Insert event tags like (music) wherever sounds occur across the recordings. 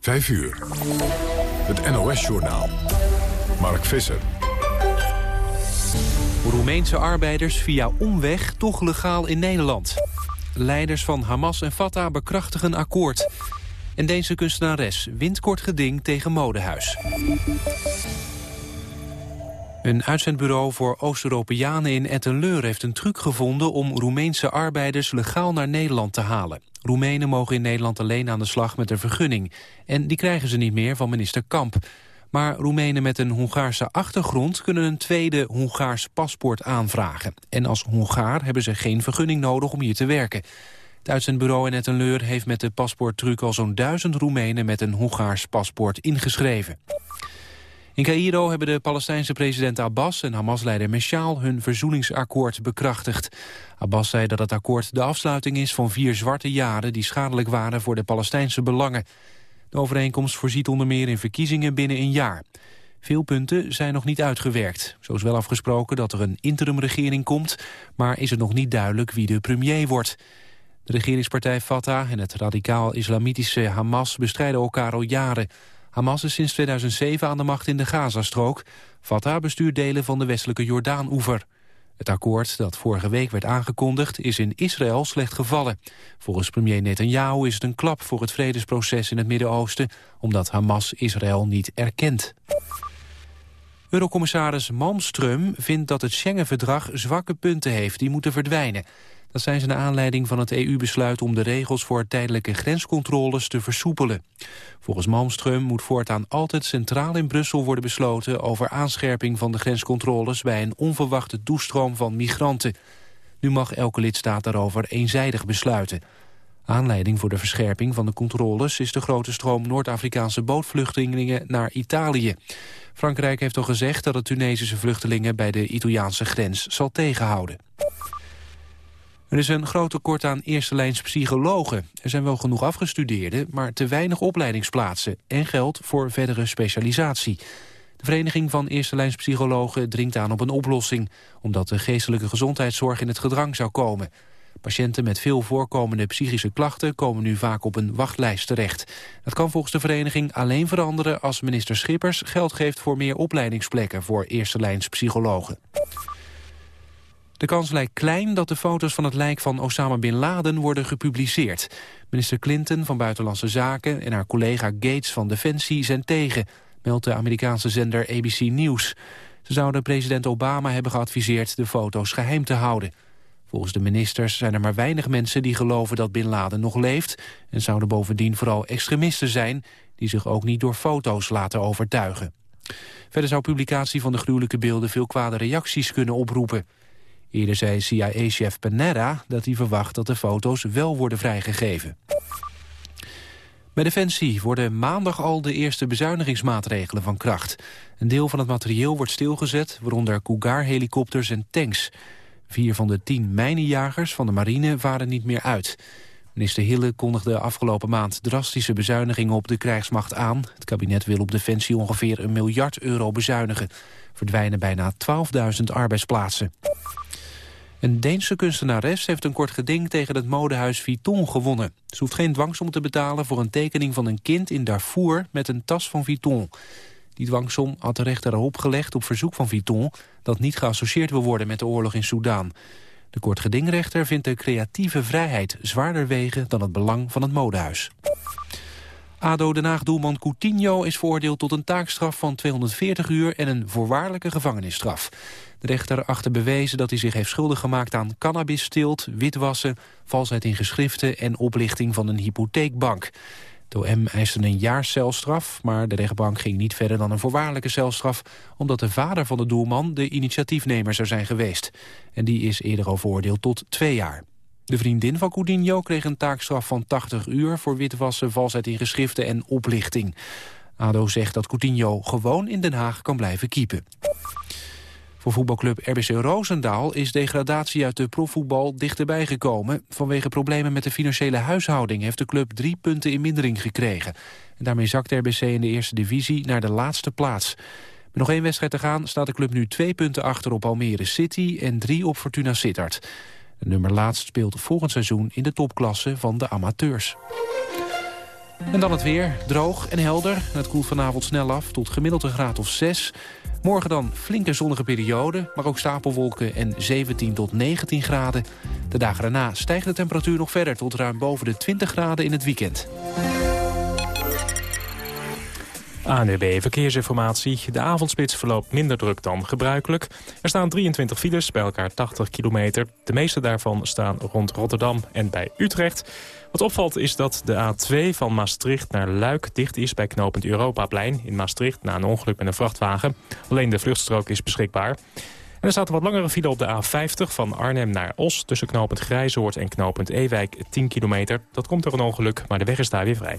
5 uur. Het NOS-journaal. Mark Visser. Roemeense arbeiders via omweg toch legaal in Nederland. Leiders van Hamas en Fatah bekrachtigen akkoord. En Deense kunstenares wint kort geding tegen modehuis. Een uitzendbureau voor Oost-Europeanen in Ettenleur heeft een truc gevonden om Roemeense arbeiders legaal naar Nederland te halen. Roemenen mogen in Nederland alleen aan de slag met een vergunning. En die krijgen ze niet meer van minister Kamp. Maar Roemenen met een Hongaarse achtergrond kunnen een tweede Hongaars paspoort aanvragen. En als Hongaar hebben ze geen vergunning nodig om hier te werken. Het uitzendbureau in Ettenleur heeft met de paspoorttruc al zo'n duizend Roemenen met een Hongaars paspoort ingeschreven. In Cairo hebben de Palestijnse president Abbas en Hamas-leider Meshaal hun verzoeningsakkoord bekrachtigd. Abbas zei dat het akkoord de afsluiting is van vier zwarte jaren die schadelijk waren voor de Palestijnse belangen. De overeenkomst voorziet onder meer in verkiezingen binnen een jaar. Veel punten zijn nog niet uitgewerkt. Zo is wel afgesproken dat er een interimregering komt, maar is het nog niet duidelijk wie de premier wordt. De regeringspartij Fatah en het radicaal-islamitische Hamas bestrijden elkaar al jaren. Hamas is sinds 2007 aan de macht in de Gazastrook. Fatah bestuurt delen van de westelijke Jordaan-oever. Het akkoord dat vorige week werd aangekondigd is in Israël slecht gevallen. Volgens premier Netanyahu is het een klap voor het vredesproces in het Midden-Oosten... omdat Hamas Israël niet erkent. Eurocommissaris Malmström vindt dat het Schengen-verdrag zwakke punten heeft die moeten verdwijnen. Dat zijn ze naar aanleiding van het EU-besluit om de regels voor tijdelijke grenscontroles te versoepelen. Volgens Malmström moet voortaan altijd centraal in Brussel worden besloten over aanscherping van de grenscontroles bij een onverwachte toestroom van migranten. Nu mag elke lidstaat daarover eenzijdig besluiten. Aanleiding voor de verscherping van de controles is de grote stroom Noord-Afrikaanse bootvluchtelingen naar Italië. Frankrijk heeft al gezegd dat het Tunesische vluchtelingen bij de Italiaanse grens zal tegenhouden. Er is een groot tekort aan eerste lijns psychologen. Er zijn wel genoeg afgestudeerden, maar te weinig opleidingsplaatsen... en geld voor verdere specialisatie. De Vereniging van Eerste Psychologen dringt aan op een oplossing... omdat de geestelijke gezondheidszorg in het gedrang zou komen. Patiënten met veel voorkomende psychische klachten... komen nu vaak op een wachtlijst terecht. Dat kan volgens de vereniging alleen veranderen... als minister Schippers geld geeft voor meer opleidingsplekken... voor eerste lijns psychologen. De kans lijkt klein dat de foto's van het lijk van Osama Bin Laden worden gepubliceerd. Minister Clinton van Buitenlandse Zaken en haar collega Gates van Defensie zijn tegen, meldt de Amerikaanse zender ABC News. Ze zouden president Obama hebben geadviseerd de foto's geheim te houden. Volgens de ministers zijn er maar weinig mensen die geloven dat Bin Laden nog leeft... en zouden bovendien vooral extremisten zijn... die zich ook niet door foto's laten overtuigen. Verder zou publicatie van de gruwelijke beelden veel kwade reacties kunnen oproepen. Eerder zei CIA-chef Panetta dat hij verwacht dat de foto's wel worden vrijgegeven. Bij Defensie worden maandag al de eerste bezuinigingsmaatregelen van kracht. Een deel van het materieel wordt stilgezet, waaronder Cougar-helikopters en tanks. Vier van de tien mijnenjagers van de marine varen niet meer uit. Minister Hille kondigde afgelopen maand drastische bezuinigingen op de krijgsmacht aan. Het kabinet wil op Defensie ongeveer een miljard euro bezuinigen. Verdwijnen bijna 12.000 arbeidsplaatsen. Een Deense kunstenares heeft een kort geding tegen het modehuis Vuitton gewonnen. Ze hoeft geen dwangsom te betalen voor een tekening van een kind in Darfur met een tas van Vuitton. Die dwangsom had de rechter erop gelegd op verzoek van Vuitton... dat niet geassocieerd wil worden met de oorlog in Soedan. De kortgedingrechter vindt de creatieve vrijheid zwaarder wegen dan het belang van het modehuis. ADO Den Haag-doelman Coutinho is veroordeeld tot een taakstraf van 240 uur en een voorwaardelijke gevangenisstraf. De rechter achter bewezen dat hij zich heeft schuldig gemaakt aan cannabissteelt, witwassen, valsheid in geschriften en oplichting van een hypotheekbank. De OM eiste een jaar celstraf, maar de rechtbank ging niet verder dan een voorwaardelijke celstraf, omdat de vader van de doelman de initiatiefnemer zou zijn geweest. En die is eerder al veroordeeld tot twee jaar. De vriendin van Coutinho kreeg een taakstraf van 80 uur... voor witwassen, valsheid in geschriften en oplichting. ADO zegt dat Coutinho gewoon in Den Haag kan blijven kiepen. Voor voetbalclub RBC Roosendaal is degradatie uit de profvoetbal dichterbij gekomen. Vanwege problemen met de financiële huishouding heeft de club drie punten in mindering gekregen. En daarmee zakt RBC in de eerste divisie naar de laatste plaats. Met nog één wedstrijd te gaan staat de club nu twee punten achter op Almere City en drie op Fortuna Sittard. De nummer laatst speelt volgend seizoen in de topklasse van de amateurs. En dan het weer. Droog en helder. Het koelt vanavond snel af tot gemiddeld een graad of 6. Morgen dan flinke zonnige periode, maar ook stapelwolken en 17 tot 19 graden. De dagen daarna stijgt de temperatuur nog verder tot ruim boven de 20 graden in het weekend. ANUB Verkeersinformatie. De avondspits verloopt minder druk dan gebruikelijk. Er staan 23 files, bij elkaar 80 kilometer. De meeste daarvan staan rond Rotterdam en bij Utrecht. Wat opvalt is dat de A2 van Maastricht naar Luik dicht is bij knooppunt Europaplein in Maastricht na een ongeluk met een vrachtwagen. Alleen de vluchtstrook is beschikbaar. En er staat een wat langere file op de A50 van Arnhem naar Os... tussen knooppunt Grijzoord en knooppunt Ewijk 10 kilometer. Dat komt door een ongeluk, maar de weg is daar weer vrij.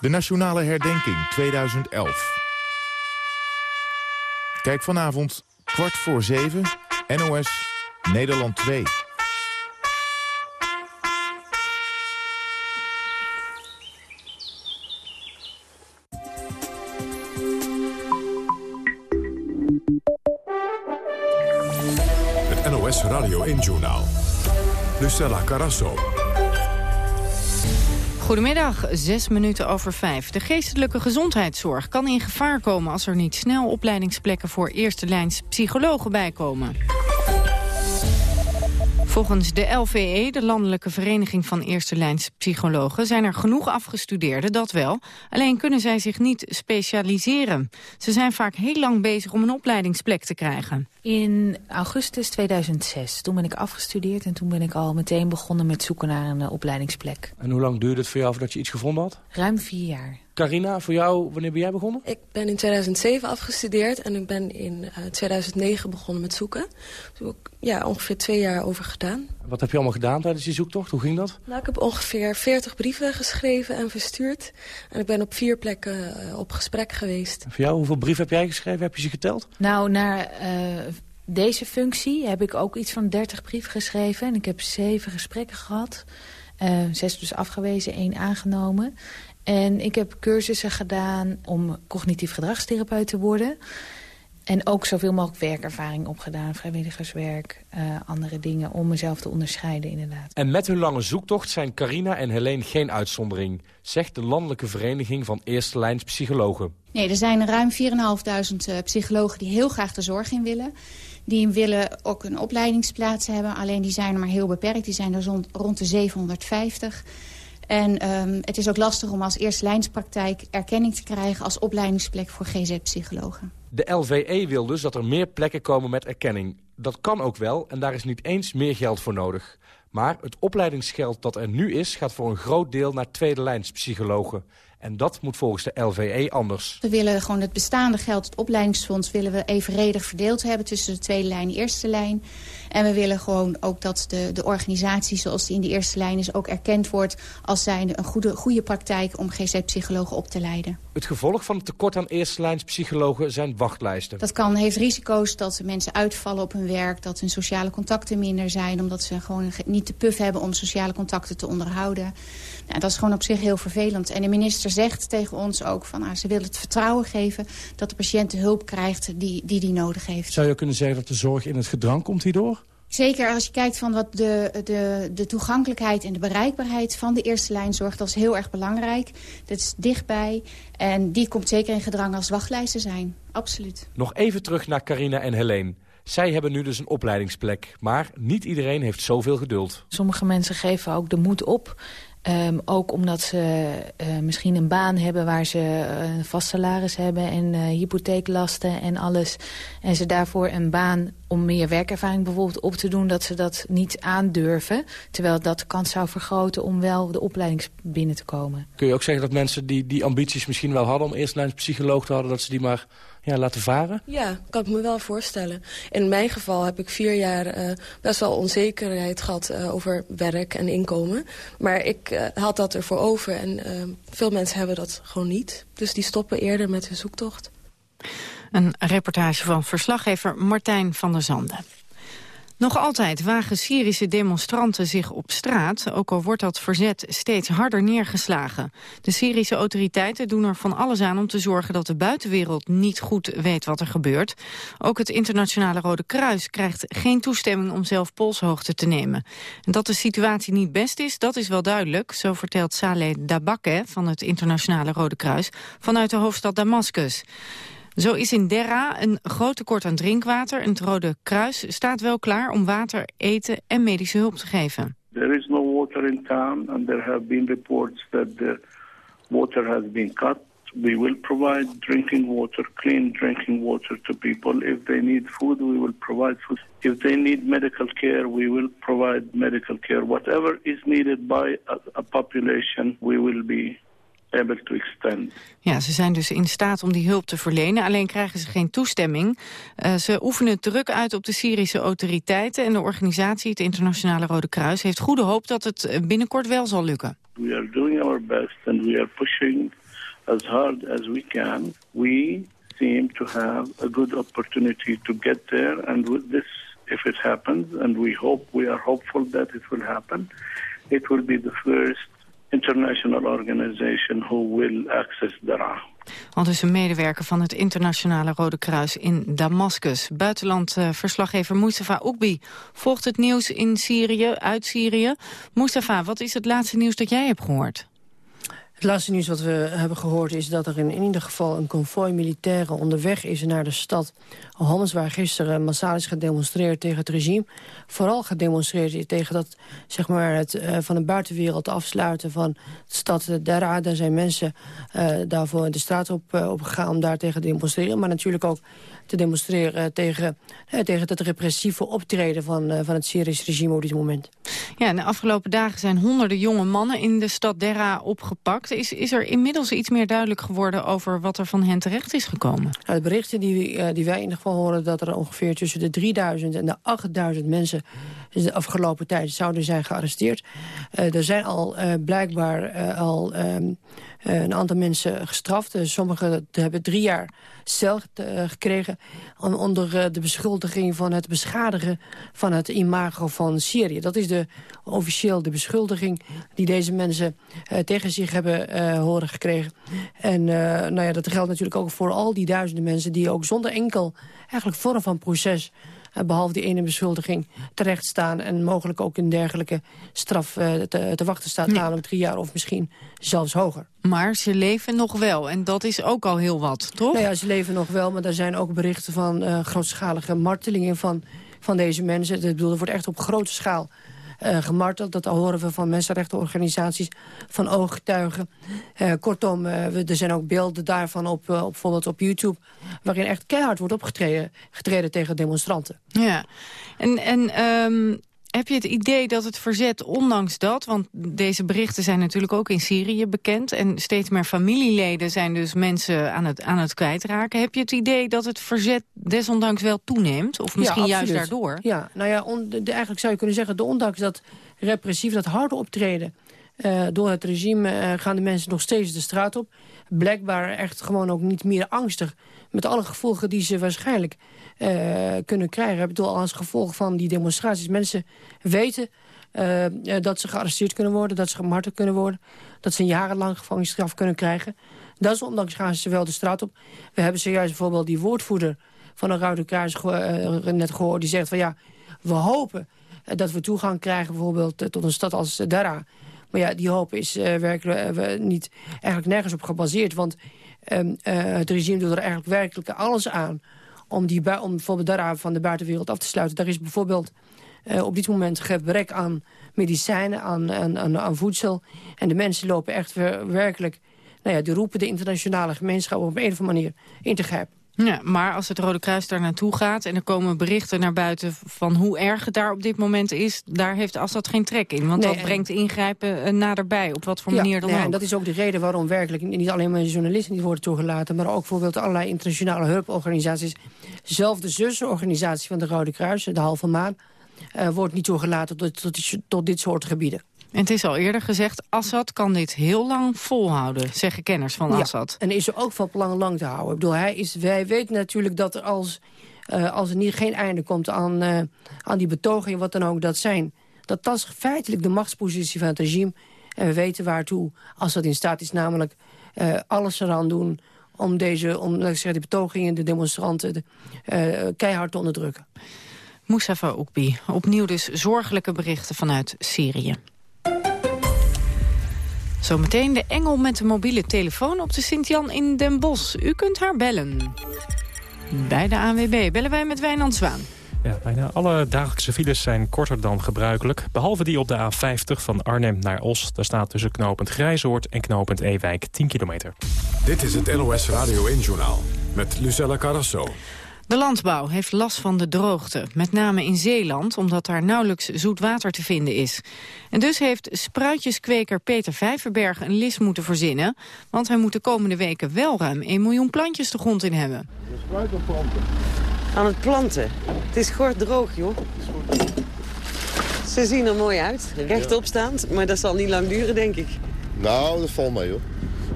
De Nationale Herdenking 2011. Kijk vanavond kwart voor zeven, NOS Nederland 2. Het NOS Radio 1-journaal. Lucella Carasso. Goedemiddag, zes minuten over vijf. De geestelijke gezondheidszorg kan in gevaar komen... als er niet snel opleidingsplekken voor eerste lijns psychologen bijkomen. Volgens de LVE, de Landelijke Vereniging van Eerste Lijns Psychologen... zijn er genoeg afgestudeerden, dat wel. Alleen kunnen zij zich niet specialiseren. Ze zijn vaak heel lang bezig om een opleidingsplek te krijgen. In augustus 2006, toen ben ik afgestudeerd... en toen ben ik al meteen begonnen met zoeken naar een uh, opleidingsplek. En hoe lang duurde het voor jou voordat je iets gevonden had? Ruim vier jaar. Carina, voor jou, wanneer ben jij begonnen? Ik ben in 2007 afgestudeerd en ik ben in uh, 2009 begonnen met zoeken. Dus heb ik ja, ongeveer twee jaar over gedaan. Wat heb je allemaal gedaan tijdens die zoektocht? Hoe ging dat? Nou, ik heb ongeveer 40 brieven geschreven en verstuurd. En ik ben op vier plekken uh, op gesprek geweest. En voor jou, hoeveel brieven heb jij geschreven? Heb je ze geteld? Nou, naar uh, deze functie heb ik ook iets van 30 brieven geschreven. En ik heb zeven gesprekken gehad. Uh, zes dus afgewezen, één aangenomen. En ik heb cursussen gedaan om cognitief gedragstherapeut te worden. En ook zoveel mogelijk werkervaring opgedaan, vrijwilligerswerk, uh, andere dingen... om mezelf te onderscheiden inderdaad. En met hun lange zoektocht zijn Carina en Helene geen uitzondering... zegt de Landelijke Vereniging van Eerste Lijns Psychologen. Nee, er zijn ruim 4.500 psychologen die heel graag de zorg in willen. Die willen ook een opleidingsplaats hebben, alleen die zijn er maar heel beperkt. Die zijn er rond, rond de 750... En um, het is ook lastig om als eerste lijnspraktijk erkenning te krijgen als opleidingsplek voor GZ-psychologen. De LVE wil dus dat er meer plekken komen met erkenning. Dat kan ook wel en daar is niet eens meer geld voor nodig. Maar het opleidingsgeld dat er nu is gaat voor een groot deel naar tweede lijns psychologen. En dat moet volgens de LVE anders. We willen gewoon het bestaande geld, het opleidingsfonds... willen we evenredig verdeeld hebben tussen de tweede lijn en eerste lijn. En we willen gewoon ook dat de, de organisatie zoals die in de eerste lijn is... ook erkend wordt als zijnde een goede, goede praktijk om GZ-psychologen op te leiden. Het gevolg van het tekort aan eerste lijns psychologen zijn wachtlijsten. Dat kan, heeft risico's dat mensen uitvallen op hun werk... dat hun sociale contacten minder zijn... omdat ze gewoon niet de puf hebben om sociale contacten te onderhouden. Nou, dat is gewoon op zich heel vervelend. En de minister zegt tegen ons ook van nou, ze wil het vertrouwen geven... dat de patiënt de hulp krijgt die die, die nodig heeft. Zou je kunnen zeggen dat de zorg in het gedrang komt hierdoor? Zeker als je kijkt van wat de, de, de toegankelijkheid en de bereikbaarheid van de eerste lijnzorg, dat is heel erg belangrijk. Dat is dichtbij en die komt zeker in gedrang als wachtlijsten zijn. Absoluut. Nog even terug naar Carina en Helene. Zij hebben nu dus een opleidingsplek, maar niet iedereen heeft zoveel geduld. Sommige mensen geven ook de moed op. Um, ook omdat ze uh, misschien een baan hebben waar ze een vast salaris hebben... en uh, hypotheeklasten en alles. En ze daarvoor een baan om meer werkervaring bijvoorbeeld op te doen... dat ze dat niet aandurven. Terwijl dat de kans zou vergroten om wel de opleiding binnen te komen. Kun je ook zeggen dat mensen die die ambities misschien wel hadden... om eerst psycholoog te hadden, dat ze die maar ja, laten varen? Ja, kan ik me wel voorstellen. In mijn geval heb ik vier jaar uh, best wel onzekerheid gehad uh, over werk en inkomen. Maar ik uh, had dat ervoor over en veel mensen hebben dat gewoon niet. Dus die stoppen eerder met hun zoektocht. Een reportage van verslaggever Martijn van der Zanden. Nog altijd wagen Syrische demonstranten zich op straat, ook al wordt dat verzet steeds harder neergeslagen. De Syrische autoriteiten doen er van alles aan om te zorgen dat de buitenwereld niet goed weet wat er gebeurt. Ook het Internationale Rode Kruis krijgt geen toestemming om zelf polshoogte te nemen. En dat de situatie niet best is, dat is wel duidelijk, zo vertelt Saleh Dabakeh van het Internationale Rode Kruis vanuit de hoofdstad Damascus. Zo is in Derra een groot tekort aan drinkwater. En het Rode Kruis staat wel klaar om water, eten en medische hulp te geven. There is no water in town and there have been reports that the water has been cut. We will provide drinking water, clean drinking water to people. If they need food, we will provide food. If they need medical care, we will provide medical care. Whatever is needed by a, population, we will be able to extend. Ja, ze zijn dus in staat om die hulp te verlenen. Alleen krijgen ze geen toestemming. Uh, ze oefenen druk uit op de Syrische autoriteiten... en de organisatie, het Internationale Rode Kruis... heeft goede hoop dat het eh, binnenkort wel zal lukken. We are doing our best and we are pushing as hard as we can. We seem to have a good opportunity to get there. And with this, if it happens, and we hope, we are hopeful that it will happen... it will be the first international organization who will access Daraa. Al dus een medewerker van het Internationale Rode Kruis in Damascus. Buitenlandverslaggever uh, Mustafa Oekbi volgt het nieuws in Syrië, uit Syrië. Mustafa, wat is het laatste nieuws dat jij hebt gehoord? Het laatste nieuws wat we hebben gehoord is dat er in, in ieder geval een konvooi militairen onderweg is naar de stad Homs, waar gisteren massaal is gedemonstreerd tegen het regime. Vooral gedemonstreerd tegen dat, zeg maar, het uh, van de buitenwereld afsluiten van de stad Dara. Daar zijn mensen uh, daarvoor de straat op, uh, op gegaan om daar tegen te demonstreren. Maar natuurlijk ook te demonstreren tegen, eh, tegen het repressieve optreden van, eh, van het Syrische regime op dit moment. Ja, in de afgelopen dagen zijn honderden jonge mannen in de stad Derra opgepakt. Is, is er inmiddels iets meer duidelijk geworden over wat er van hen terecht is gekomen? Nou, de berichten die, uh, die wij in ieder geval horen... dat er ongeveer tussen de 3000 en de 8000 mensen de afgelopen tijd zouden zijn gearresteerd. Uh, er zijn al uh, blijkbaar al... Um, uh, een aantal mensen gestraft. Uh, sommigen hebben drie jaar cel uh, gekregen... onder de beschuldiging van het beschadigen van het imago van Syrië. Dat is de, officieel de beschuldiging die deze mensen tegen zich hebben horen gekregen. En nou ja, dat geldt natuurlijk ook voor al die duizenden mensen... die ook zonder enkel eigenlijk vorm van proces eh, behalve die ene beschuldiging, terecht staan... en mogelijk ook een dergelijke straf uh, te, te, wachten staat... Nee. namelijk drie jaar of misschien zelfs hoger. Maar ze leven nog wel en dat is ook al heel wat, toch? Nou ja, ze leven nog wel, maar er zijn ook berichten van uh, grootschalige martelingen van, van deze mensen. Ik bedoel, er wordt echt op grote schaal gemarteld. Dat horen we van mensenrechtenorganisaties, van ooggetuigen. Uh, kortom, uh, er zijn ook beelden daarvan op, op, bijvoorbeeld op YouTube... waarin echt keihard wordt opgetreden getreden tegen demonstranten. Ja, en, en um, heb je het idee dat het verzet, ondanks dat... want deze berichten zijn natuurlijk ook in Syrië bekend... en steeds meer familieleden zijn dus mensen aan het, aan het kwijtraken. Heb je het idee dat het verzet desondanks wel toeneemt? Of misschien ja, juist daardoor? Ja, nou ja, on, de, eigenlijk zou je kunnen zeggen... De, ondanks dat repressief, dat harde optreden... Uh, door het regime uh, gaan de mensen nog steeds de straat op. Blijkbaar echt gewoon ook niet meer angstig. Met alle gevolgen die ze waarschijnlijk uh, kunnen krijgen. Ik bedoel, als gevolg van die demonstraties. Mensen weten uh, dat ze gearresteerd kunnen worden, dat ze gemarteld kunnen worden. Dat ze een jarenlang gevangenisstraf kunnen krijgen. Dat is ondanks gaan ze wel de straat op. We hebben zojuist bijvoorbeeld die woordvoerder van de Rode Kruis net gehoord. Die zegt van ja, we hopen dat we toegang krijgen bijvoorbeeld tot een stad als Dara. Maar ja, die hoop is werkelijk niet, eigenlijk nergens op gebaseerd. Want um, het regime doet er eigenlijk werkelijk alles aan om, die, om bijvoorbeeld daar van de buitenwereld af te sluiten. Daar is bijvoorbeeld uh, op dit moment gebrek aan medicijnen, aan, aan, aan, voedsel. En de mensen lopen echt werkelijk... Nou ja, die roepen de internationale gemeenschap op een of andere manier in te grijpen. Ja, maar als het Rode Kruis daar naartoe gaat... en er komen berichten naar buiten van hoe erg het daar op dit moment is... daar heeft Assad geen trek in. Want dat brengt ingrijpen uh, naderbij, op wat voor manier dan nee, ook. En dat is ook de reden waarom werkelijk niet alleen maar journalisten niet worden toegelaten... maar ook bijvoorbeeld allerlei internationale hulporganisaties. Zelf de zusorganisatie van de Rode Kruis, de Halve Maan... Uh, wordt niet toegelaten tot, tot, tot dit soort gebieden. En het is al eerder gezegd, Assad kan dit heel lang volhouden, zeggen kenners van Assad. Ja, en is er ook van plan lang te houden. Ik bedoel, hij, is, wij weten natuurlijk dat er als, uh, als er niet, geen einde komt aan, uh, aan die betogingen, wat dan ook dat zijn, dat dat is feitelijk de machtspositie van het regime. En we weten waartoe Assad in staat is, namelijk uh, alles eraan doen om deze, om laat ik zeggen, de betogingen, de demonstranten de, keihard te onderdrukken. Mustafa Oekbi, opnieuw dus zorgelijke berichten vanuit Syrië. Zometeen de engel met de mobiele telefoon op de Sint-Jan in Den Bosch. U kunt haar bellen. Bij de ANWB bellen wij met Wijnand Zwaan. Ja, bijna alle dagelijkse files zijn korter dan gebruikelijk. Behalve die op de A50 van Arnhem naar Os. Daar staat tussen knooppunt Grijzoord en knooppunt Ewijk 10 kilometer. Dit is het NOS Radio 1-journaal met Lucella Carrasso. De landbouw heeft last van de droogte, met name in Zeeland... omdat daar nauwelijks zoet water te vinden is. En dus heeft spruitjeskweker Peter Vijverberg een list moeten verzinnen... want hij moet de komende weken wel ruim 1 miljoen plantjes de grond in hebben. Spruit of planten? Aan het planten. Het is kort droog, joh. Ze zien er mooi uit, rechtopstaand, maar dat zal niet lang duren, denk ik. Nou, dat valt mee, hoor.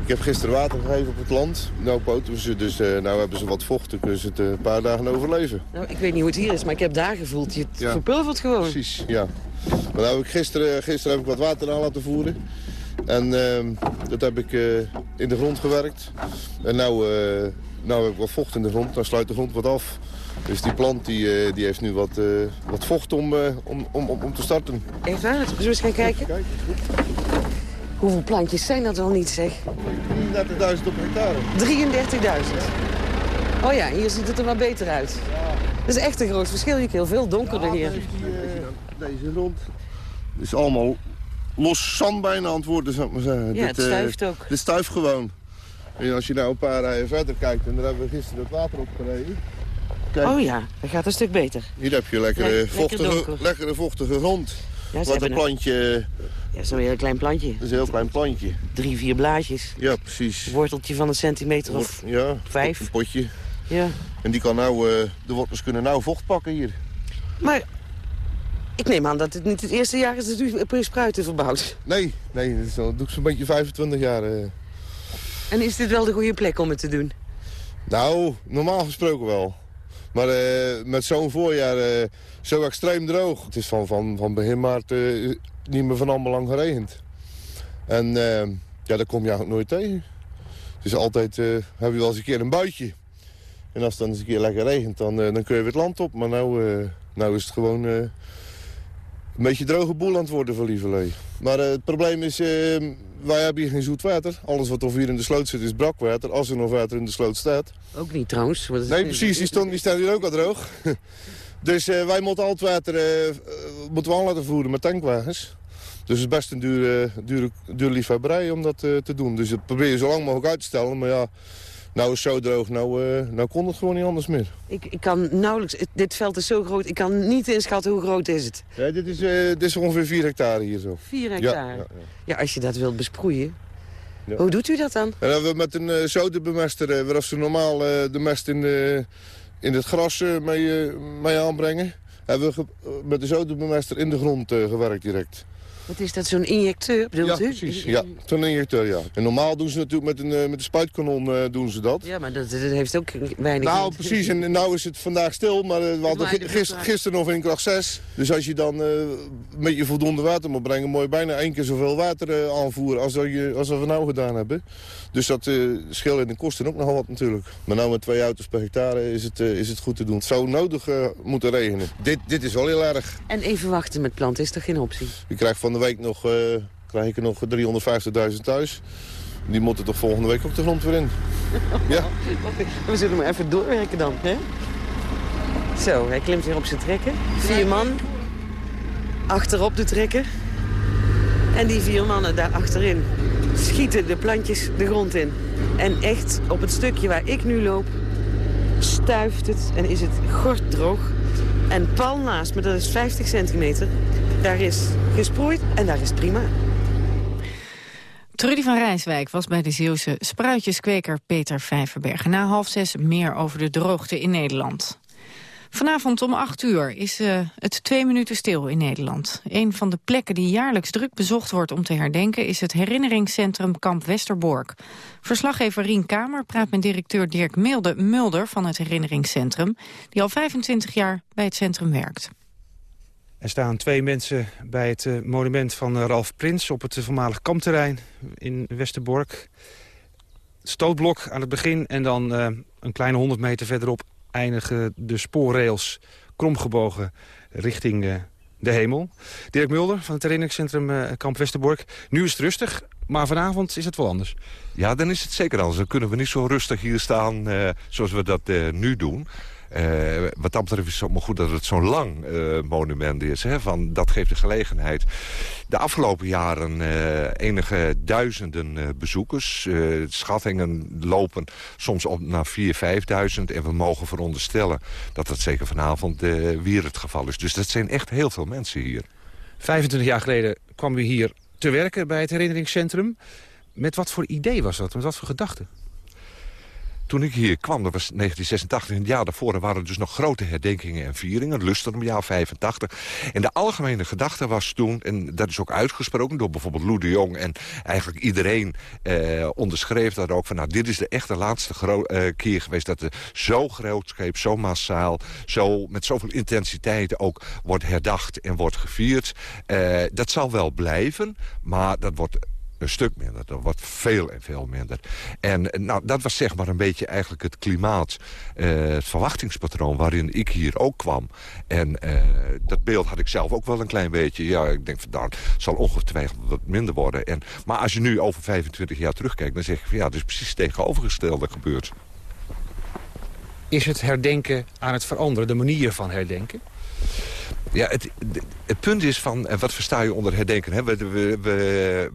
Ik heb gisteren water gegeven op het land. Nou poten ze, dus uh, nou hebben ze wat vocht. Dan kunnen ze het uh, een paar dagen overleven. Nou, ik weet niet hoe het hier is, maar ik heb daar gevoeld. Je het ja. verpulvert gewoon. Precies, ja. Maar nou heb ik gisteren, gisteren heb ik wat water aan laten voeren. En uh, dat heb ik uh, in de grond gewerkt. En nou, nou heb ik wat vocht in de grond. Dan sluit de grond wat af. Dus die plant die, die heeft nu wat, wat vocht om, om, om, om te starten. Echt waar? Zullen we eens gaan kijken? Kijk, Hoeveel plantjes zijn dat wel niet, zeg? 33.000 op hectare. 33.000? Oh ja, hier ziet het er maar beter uit. Ja. Dat is echt een groot verschil. Je heel veel donkerder hier. Uh, deze rond. Het is allemaal los zand bijna aan het worden, zou ik maar zeggen. Ja, het stuift uh, ook. Dit stuift gewoon. En als je nou een paar rijen verder kijkt, en daar hebben we gisteren het water opgereden. Kijk. Oh ja, dat gaat een stuk beter. Hier heb je lekkere, Le vochtige, lekker lekkere vochtige grond. Ja, Wat een plantje... Ja, zo'n heel klein plantje. Dat is een heel klein plantje. Drie, vier blaadjes. Ja, precies. Een worteltje van een centimeter of ja, vijf. Een potje. Ja. En die kan nou, uh, de wortels kunnen nou vocht pakken hier. Maar ik neem aan dat het niet het eerste jaar is dat u spruiten verbouwt. Nee, nee dat, is, dat doe ik zo'n beetje 25 jaar. Uh. En is dit wel de goede plek om het te doen? Nou, normaal gesproken wel. Maar uh, met zo'n voorjaar zo extreem droog. Het is van, van, van begin maart niet meer van allemaal lang geregend. En uh, ja, daar kom je eigenlijk nooit tegen. Dus altijd uh, heb je wel eens een keer een buitje. En als het dan eens een keer lekker regent, dan, uh, dan kun je weer het land op. Maar nou, nou is het gewoon een beetje droge boel aan het worden voor Lieverlee. Maar het probleem is, wij hebben hier geen zoet water. Alles wat of hier in de sloot zit is brakwater, als er nog water in de sloot staat. Ook niet trouwens. Nee, precies, die, stond, die staan hier ook al droog. (laughs) Dus uh, wij moeten al het water uh, moeten we aan laten voeren met tankwagens. Dus het is best een dure, dure, dure liefhebberij om dat te doen. Dus dat probeer je zo lang mogelijk uit te stellen. Maar ja, nou is het zo droog, nou, nou kon het gewoon niet anders meer. Ik, ik kan nauwelijks, dit veld is zo groot, ik kan niet inschatten hoe groot is het. Ja, dit, is, dit is ongeveer 4 hectare hier zo. 4 hectare? Ja, ja, ja. ja, als je dat wilt besproeien. Hoe doet u dat dan? En dan we met een uh, zodenbemester, waarop ze normaal de mest in de in het gras mee, mee aanbrengen. Hebben we met de zodenbemester in de grond gewerkt direct. Wat is dat, zo'n injecteur bedoelt ja, u? precies. Ja, zo'n injecteur, ja. En normaal doen ze natuurlijk met een, met een spuitkanon uh, doen ze dat. Ja, maar dat, dat heeft ook weinig... Nou, precies. En nou is het vandaag stil, maar uh, we hadden gisteren gister nog in kracht 6. Dus als je dan uh, met je voldoende water moet brengen... moet je bijna één keer zoveel water aanvoeren als, dat je, als dat we nou gedaan hebben. Dus dat scheelt in de kosten ook nogal wat natuurlijk. Maar nou met twee auto's per hectare is het, is het goed te doen. Het zou nodig moeten regenen. Dit, dit is wel heel erg. En even wachten met planten is toch geen optie? Je krijgt van de week nog, uh, krijg ik er nog 350.000 thuis. Die moeten toch volgende week ook de grond weer in. (laughs) ja. We zullen maar even doorwerken dan, hè? Zo, hij klimt weer op zijn trekken. Vier man achterop de trekken. En die vier mannen daar achterin schieten de plantjes de grond in. En echt, op het stukje waar ik nu loop, stuift het en is het gorddroog. En pal naast me, dat is 50 centimeter, daar is gesproeid en daar is prima. Trudy van Rijswijk was bij de Zeeuwse spruitjeskweker Peter Vijverberg. Na half zes meer over de droogte in Nederland. Vanavond om 8 uur is uh, het twee minuten stil in Nederland. Een van de plekken die jaarlijks druk bezocht wordt om te herdenken... is het herinneringscentrum Kamp Westerbork. Verslaggever Rien Kamer praat met directeur Dirk Milde, Mulder van het herinneringscentrum... die al 25 jaar bij het centrum werkt. Er staan twee mensen bij het uh, monument van uh, Ralf Prins... op het voormalig kampterrein in Westerbork. Stootblok aan het begin en dan een kleine 100 meter verderop eindigen de spoorrails kromgebogen richting uh, de hemel. Dirk Mulder van het herinneringscentrum uh, Kamp Westerbork. Nu is het rustig, maar vanavond is het wel anders. Ja, dan is het zeker anders. Dan kunnen we niet zo rustig hier staan uh, zoals we dat nu doen. Uh, wat dat betreft is het maar goed dat het zo'n lang uh, monument is. Hè, van, dat geeft de gelegenheid. De afgelopen jaren uh, enige duizenden bezoekers. schattingen lopen soms op naar 4.000, 5.000. En we mogen veronderstellen dat dat zeker vanavond weer het geval is. Dus dat zijn echt heel veel mensen hier. 25 jaar geleden kwam u hier te werken bij het herinneringscentrum. Met wat voor idee was dat? Met wat voor gedachten? Toen ik hier kwam, dat was 1986, en het jaar daarvoor... waren er dus nog grote herdenkingen en vieringen. jaar 85. En de algemene gedachte was toen, en dat is ook uitgesproken... door bijvoorbeeld Lou de Jong en eigenlijk iedereen eh, onderschreef dat ook... van nou, dit is de echte laatste uh, keer geweest dat er zo grootscheep, zo massaal... Zo, met zoveel intensiteit ook wordt herdacht en wordt gevierd. Uh, dat zal wel blijven, maar dat wordt stuk minder. Dat wordt veel en veel minder. En nou, dat was zeg maar een beetje eigenlijk het klimaat, uh, het verwachtingspatroon waarin ik hier ook kwam. En uh, dat beeld had ik zelf ook wel een klein beetje. Ja, ik denk van nou, zal ongetwijfeld wat minder worden. En, maar als je nu over 25 jaar terugkijkt, dan zeg je van ja, het is precies tegenovergestelde gebeurd. Is het herdenken aan het veranderen, de manier van herdenken? Ja, het, het punt is van, wat versta je onder herdenken? Hè? We, we,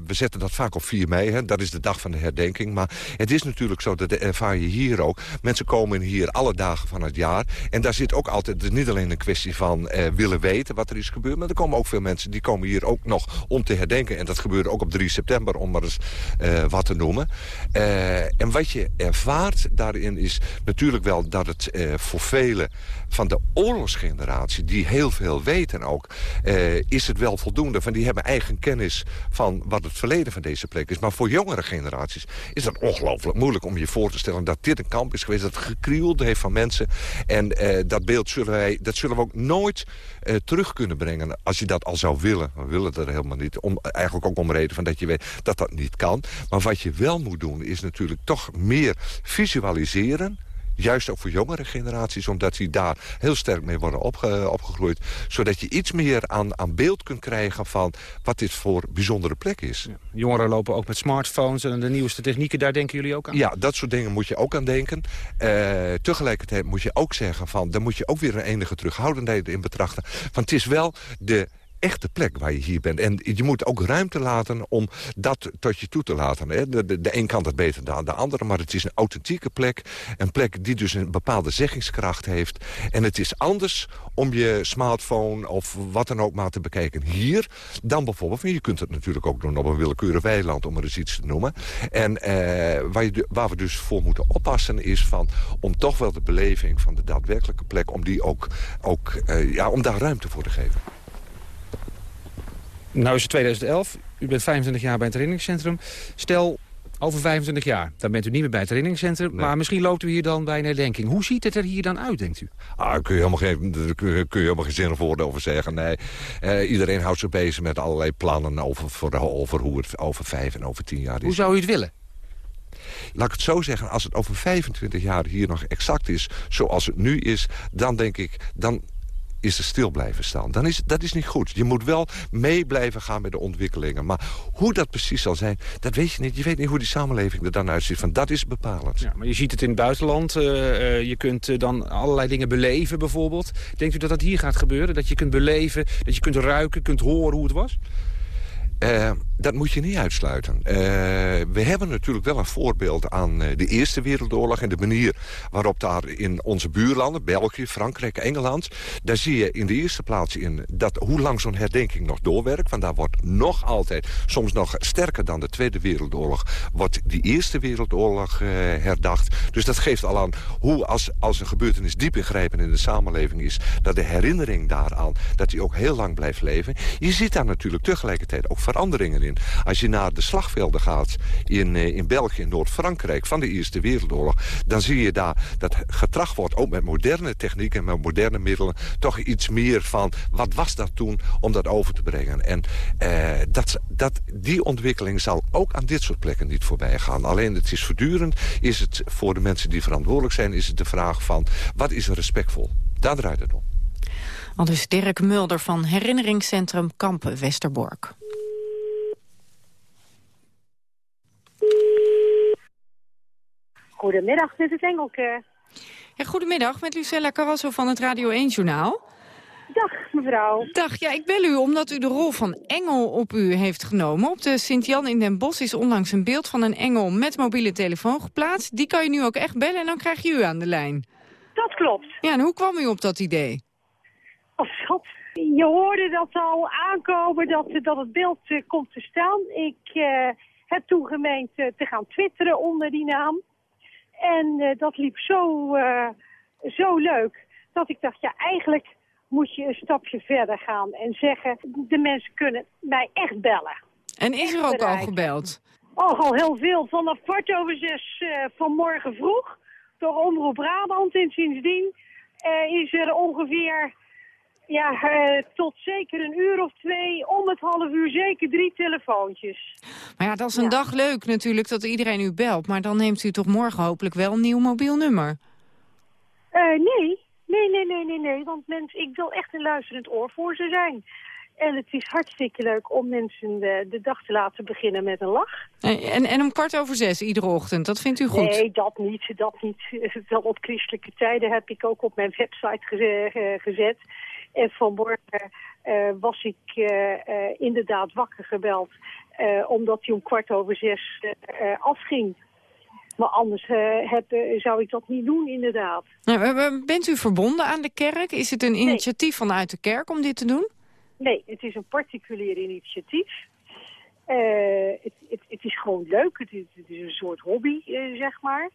we, zetten dat vaak op 4 mei, hè? dat is de dag van de herdenking. Maar het is natuurlijk zo, dat ervaar je hier ook. Mensen komen hier alle dagen van het jaar. En daar zit ook altijd, het is niet alleen een kwestie van eh, willen weten wat er is gebeurd. Maar er komen ook veel mensen die komen hier ook nog om te herdenken. En dat gebeurde ook op 3 september, om maar eens uh, wat te noemen. Uh, en wat je ervaart daarin is natuurlijk wel dat het uh, voor velen van de oorlogsgeneratie... die heel veel weten ook, uh, is het wel voldoende. Van die hebben eigen kennis van wat het verleden van deze plek is. Maar voor jongere generaties is het ongelooflijk moeilijk om je voor te stellen... dat dit een kamp is geweest, dat het gekrield heeft van mensen. En uh, dat beeld zullen, wij, dat zullen we ook nooit uh, terug kunnen brengen. Als je dat al zou willen. We willen dat helemaal niet. Om, eigenlijk ook om reden van dat je weet dat dat niet kan. Maar wat je wel moet doen is natuurlijk toch meer visualiseren Juist ook voor jongere generaties, omdat die daar heel sterk mee worden opge opgegroeid. Zodat je iets meer aan, aan beeld kunt krijgen van wat dit voor bijzondere plek is. Ja. Jongeren lopen ook met smartphones en de nieuwste technieken. Daar denken jullie ook aan? Ja, dat soort dingen moet je ook aan denken. Uh, tegelijkertijd moet je ook zeggen van... dan moet je ook weer een enige terughoudendheid in betrachten. Want het is wel de echte plek waar je hier bent. En je moet ook ruimte laten om dat tot je toe te laten. Hè. De, de, de een kan dat beter dan de andere, maar het is een authentieke plek. Een plek die dus een bepaalde zeggingskracht heeft. En het is anders om je smartphone of wat dan ook maar te bekijken hier... dan bijvoorbeeld, je kunt het natuurlijk ook doen op een willekeurig weiland... om er eens iets te noemen. En eh, waar, je, waar we dus voor moeten oppassen is van... om toch wel de beleving van de daadwerkelijke plek... om, die ook, ook, uh, ja, om daar ruimte voor te geven. Nou is het 2011, u bent 25 jaar bij het herinneringscentrum. Stel, over 25 jaar, dan bent u niet meer bij het herinneringscentrum... maar misschien loopt u hier dan bij een herdenking. Hoe ziet het er hier dan uit, denkt u? Ah, daar kun je helemaal geen, kun je, kun je helemaal geen zinnig woorden over zeggen. Nee, eh, iedereen houdt zich bezig met allerlei plannen over, voor, over hoe het over vijf en over tien jaar is. Hoe zou u het willen? Laat ik het zo zeggen, als het over 25 jaar hier nog exact is zoals het nu is... dan denk ik, dan is er stil blijven staan. Dan is, dat is niet goed. Je moet wel mee blijven gaan met de ontwikkelingen. Maar hoe dat precies zal zijn, dat weet je niet. Je weet niet hoe die samenleving er dan uitziet. Van, dat is bepalend. Ja, maar je ziet het in het buitenland. Uh, uh, je kunt uh, dan allerlei dingen beleven bijvoorbeeld. Denkt u dat dat hier gaat gebeuren? Dat je kunt beleven, dat je kunt ruiken, kunt horen hoe het was? Uh, dat moet je niet uitsluiten. Uh, we hebben natuurlijk wel een voorbeeld aan uh, de Eerste Wereldoorlog... en de manier waarop daar in onze buurlanden, België, Frankrijk, Engeland... daar zie je in de eerste plaats in dat hoe lang zo'n herdenking nog doorwerkt. Want daar wordt nog altijd, soms nog sterker dan de Tweede Wereldoorlog... wordt die Eerste Wereldoorlog herdacht. Dus dat geeft al aan hoe als, als een gebeurtenis diep ingrijpend in de samenleving is... dat de herinnering daaraan, dat die ook heel lang blijft leven. Je ziet daar natuurlijk tegelijkertijd ook veranderingen in. Als je naar de slagvelden gaat in, eh, in België en Noord-Frankrijk van de Eerste Wereldoorlog... dan zie je daar dat getracht wordt, ook met moderne technieken en met moderne middelen... toch iets meer van wat was dat toen om dat over te brengen. En eh, dat, dat, die ontwikkeling zal ook aan dit soort plekken niet voorbij gaan. Alleen het is voortdurend, is het voor de mensen die verantwoordelijk zijn... is het de vraag van wat is respectvol? Daar draait het om. Al dus Dirk Mulder van herinneringscentrum Kampen Westerbork. Goedemiddag, dit is Engelke. Ja, goedemiddag, met Lucella Carrasso van het Radio 1-journaal. Dag, mevrouw. Dag, ja, ik bel u omdat u de rol van engel op u heeft genomen. Op de Sint-Jan in Den Bosch is onlangs een beeld van een engel met mobiele telefoon geplaatst. Die kan je nu ook echt bellen en dan krijg je u aan de lijn. Dat klopt. Ja, en hoe kwam u op dat idee? Oh, schat. Je hoorde dat al aankomen, dat, dat het beeld uh, komt te staan. Ik uh, heb toen gemeend uh, te gaan twitteren onder die naam. En uh, dat liep zo, uh, zo leuk dat ik dacht, ja eigenlijk moet je een stapje verder gaan en zeggen, de mensen kunnen mij echt bellen. En is er ook al gebeld? Oh, al heel veel. Vanaf kwart over zes uh, vanmorgen vroeg door Omroep Brabant. En sindsdien is er ongeveer ja, uh, tot zeker een uur of twee, om het half uur zeker drie telefoontjes. Maar ja, dat is een ja. dag leuk natuurlijk dat iedereen u belt. Maar dan neemt u toch morgen hopelijk wel een nieuw mobiel nummer? Uh, nee, nee, nee, nee, nee, nee. Want mensen, ik wil echt een luisterend oor voor ze zijn. En het is hartstikke leuk om mensen de, de, dag te laten beginnen met een lach. En, en, om kwart over zes iedere ochtend, dat vindt u goed? Nee, dat niet. Dat niet. (laughs) Wel op christelijke tijden heb ik ook op mijn website geze gezet. En vanmorgen uh, was ik uh, inderdaad wakker gebeld, omdat hij om kwart over zes afging. Maar anders heb, zou ik dat niet doen, inderdaad. Nou, bent u verbonden aan de kerk? Is het een initiatief nee. vanuit de kerk om dit te doen? Nee, het is een particulier initiatief. Het, het, het, is gewoon leuk. Het is een soort hobby, zeg maar.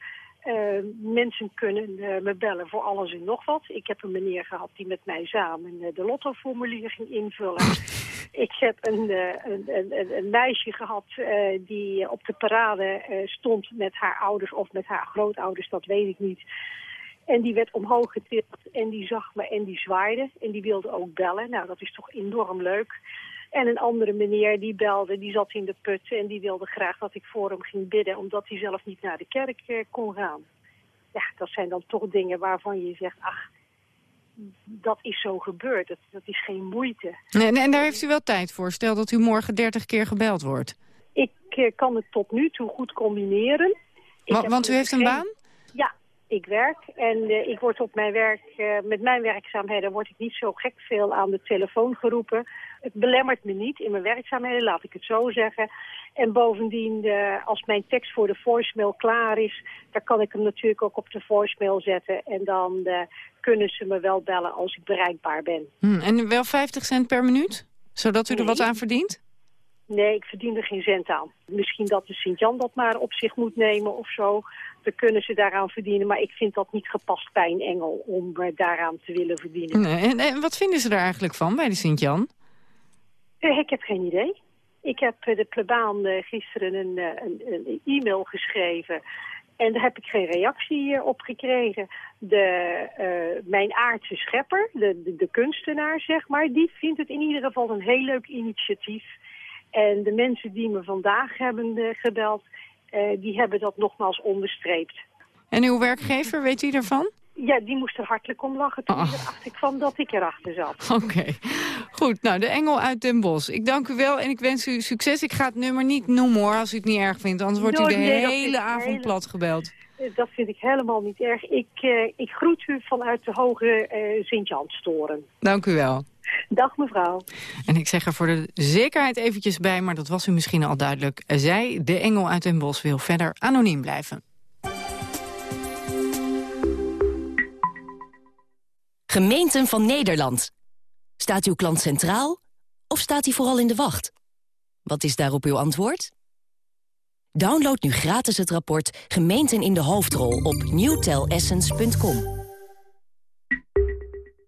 Uh, mensen kunnen uh, me bellen voor alles en nog wat. Ik heb een meneer gehad die met mij samen uh, de lottoformulier ging invullen. (laughs) ik heb een, een, een, een, meisje gehad die op de parade stond met haar ouders of met haar grootouders, dat weet ik niet. En die werd omhoog getild en die zag me en die zwaaide en die wilde ook bellen. Nou, dat is toch enorm leuk. En een andere meneer die belde, die zat in de put en die wilde graag dat ik voor hem ging bidden, omdat hij zelf niet naar de kerk eh, kon gaan. Ja, dat zijn dan toch dingen waarvan je zegt, ach, dat is zo gebeurd. Dat, dat is geen moeite. En, en daar heeft u wel tijd voor? Stel dat u morgen 30 keer gebeld wordt. Ik uh, kan het tot nu toe goed combineren. Want u heeft een baan? Ja, ik werk en uh, ik word op mijn werk, uh, met mijn werkzaamheden word ik niet zo gek veel aan de telefoon geroepen. Het belemmert me niet in mijn werkzaamheden, laat ik het zo zeggen. En bovendien, uh, als mijn tekst voor de voicemail klaar is, dan kan ik hem natuurlijk ook op de voicemail zetten. En dan kunnen ze me wel bellen als ik bereikbaar ben. Hmm, en wel 50 cent per minuut? Zodat u nee. er wat aan verdient? Nee, ik verdien er geen cent aan. Misschien dat de Sint-Jan dat maar op zich moet nemen of zo. Dan kunnen ze daaraan verdienen. Maar ik vind dat niet gepast bij een engel om uh, daaraan te willen verdienen. Nee, en, en, wat vinden ze er eigenlijk van bij de Sint-Jan? Uh, ik heb geen idee. Ik heb uh, de plebaan gisteren een, een, een e-mail geschreven. En daar heb ik geen reactie op gekregen. De, mijn aardse schepper, de, de, de kunstenaar zeg maar, die vindt het in ieder geval een heel leuk initiatief. En de mensen die me vandaag hebben uh, gebeld, uh, die hebben dat nogmaals onderstreept. En uw werkgever, weet u ervan? Ja, die moest er hartelijk om lachen toen oh. erachter kwam dat ik erachter zat. (laughs) Oké, okay. goed. Nou, de engel uit Den Bosch. Ik dank u wel en ik wens u succes. Ik ga het nummer niet noemen hoor, als u het niet erg vindt. Anders wordt u de nee, hele avond hele... plat gebeld. Dat vind ik helemaal niet erg. Ik, uh, ik groet u vanuit de hoge uh, Sint-Janstoren. Dank u wel. Dag mevrouw. En ik zeg er voor de zekerheid eventjes bij, maar dat was u misschien al duidelijk. Zij, de engel uit Den Bosch, wil verder anoniem blijven. Gemeenten van Nederland. Staat uw klant centraal of staat hij vooral in de wacht? Wat is daarop uw antwoord? Download nu gratis het rapport Gemeenten in de hoofdrol op newtelessence.com.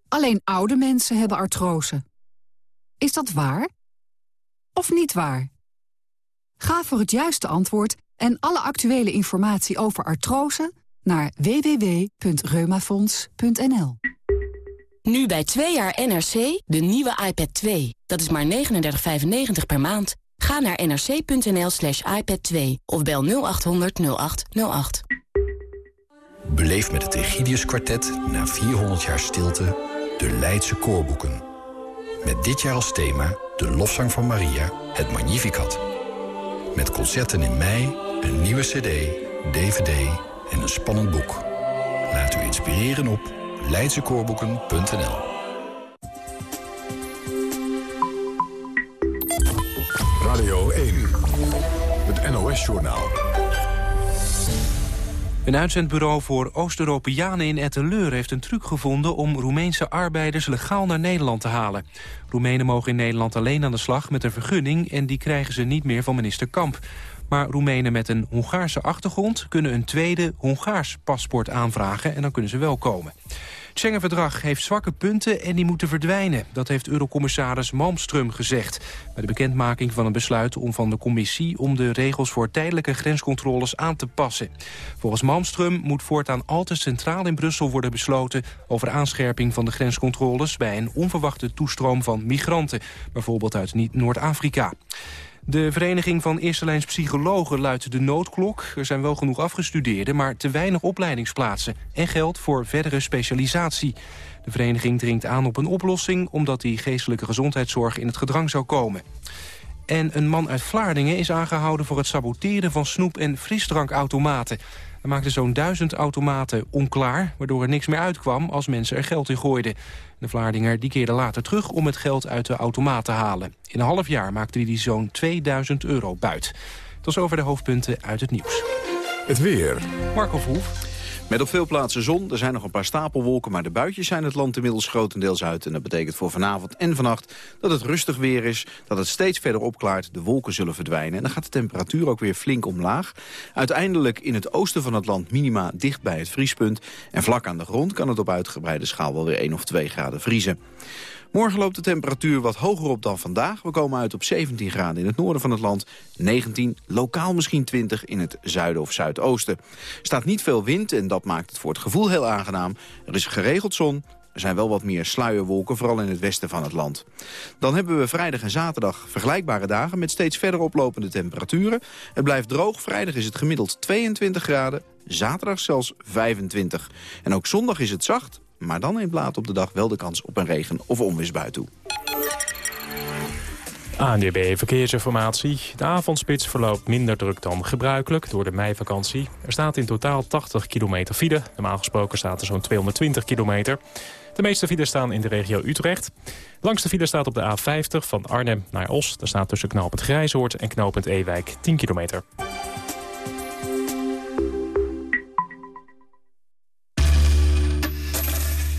Alleen oude mensen hebben artrose. Is dat waar? Of niet waar? Ga voor het juiste antwoord en alle actuele informatie over artrose naar www.reumafonds.nl. Nu bij 2 jaar NRC de nieuwe iPad 2. Dat is maar 39,95 per maand. Ga naar nrc.nl slash iPad 2 of bel 0800 0808. Beleef met het Egidius Quartet na 400 jaar stilte de Leidse koorboeken. Met dit jaar als thema de lofzang van Maria, het Magnificat. Met concerten in mei, een nieuwe cd, dvd en een spannend boek. Laat u inspireren op leidsekoorboeken.nl Radio 1, het NOS-journaal. Een uitzendbureau voor Oost-Europeanen in Etteleur heeft een truc gevonden om Roemeense arbeiders legaal naar Nederland te halen. Roemenen mogen in Nederland alleen aan de slag met een vergunning en die krijgen ze niet meer van minister Kamp. Maar Roemenen met een Hongaarse achtergrond kunnen een tweede Hongaars paspoort aanvragen en dan kunnen ze wel komen. Het Schengen-verdrag heeft zwakke punten en die moeten verdwijnen. Dat heeft Eurocommissaris Malmström gezegd... bij de bekendmaking van een besluit om van de commissie... om de regels voor tijdelijke grenscontroles aan te passen. Volgens Malmström moet voortaan altijd centraal in Brussel worden besloten... over aanscherping van de grenscontroles... bij een onverwachte toestroom van migranten, bijvoorbeeld uit Noord-Afrika. De Vereniging van Eerste Lijns Psychologen luidt de noodklok. Er zijn wel genoeg afgestudeerden, maar te weinig opleidingsplaatsen... en geld voor verdere specialisatie. De vereniging dringt aan op een oplossing... omdat die geestelijke gezondheidszorg in het gedrang zou komen. En een man uit Vlaardingen is aangehouden voor het saboteren van snoep- en frisdrankautomaten. Hij maakte zo'n duizend automaten onklaar, waardoor er niks meer uitkwam als mensen er geld in gooiden. De Vlaardinger die keerde later terug om het geld uit de automaat te halen. In een half jaar maakte hij zo'n 2000 euro buit. Tot over de hoofdpunten uit het nieuws. Het weer. Marco Verhoef. Met op veel plaatsen zon, er zijn nog een paar stapelwolken... maar de buitjes zijn het land inmiddels grotendeels uit. En dat betekent voor vanavond en vannacht dat het rustig weer is... dat het steeds verder opklaart, de wolken zullen verdwijnen... en dan gaat de temperatuur ook weer flink omlaag. Uiteindelijk in het oosten van het land minima dicht bij het vriespunt... en vlak aan de grond kan het op uitgebreide schaal wel weer 1 of 2 graden vriezen. Morgen loopt de temperatuur wat hoger op dan vandaag. We komen uit op 17 graden in het noorden van het land. 19, lokaal misschien 20 in het zuiden of zuidoosten. Er staat niet veel wind en dat maakt het voor het gevoel heel aangenaam. Er is geregeld zon, er zijn wel wat meer sluierwolken, vooral in het westen van het land. Dan hebben we vrijdag en zaterdag vergelijkbare dagen... met steeds verder oplopende temperaturen. Het blijft droog, vrijdag is het gemiddeld 22 graden... zaterdag zelfs 25. En ook zondag is het zacht, maar dan neemt laat op de dag wel de kans op een regen- of onweersbui toe. ANDB Verkeersinformatie. De avondspits verloopt minder druk dan gebruikelijk door de meivakantie. Er staat in totaal 80 kilometer file. Normaal gesproken staat er zo'n 220 kilometer. De meeste files staan in de regio Utrecht. Langste file staat op de A50 van Arnhem naar Os. Daar staat tussen knooppunt Grijzoord en knooppunt Ewijk 10 kilometer.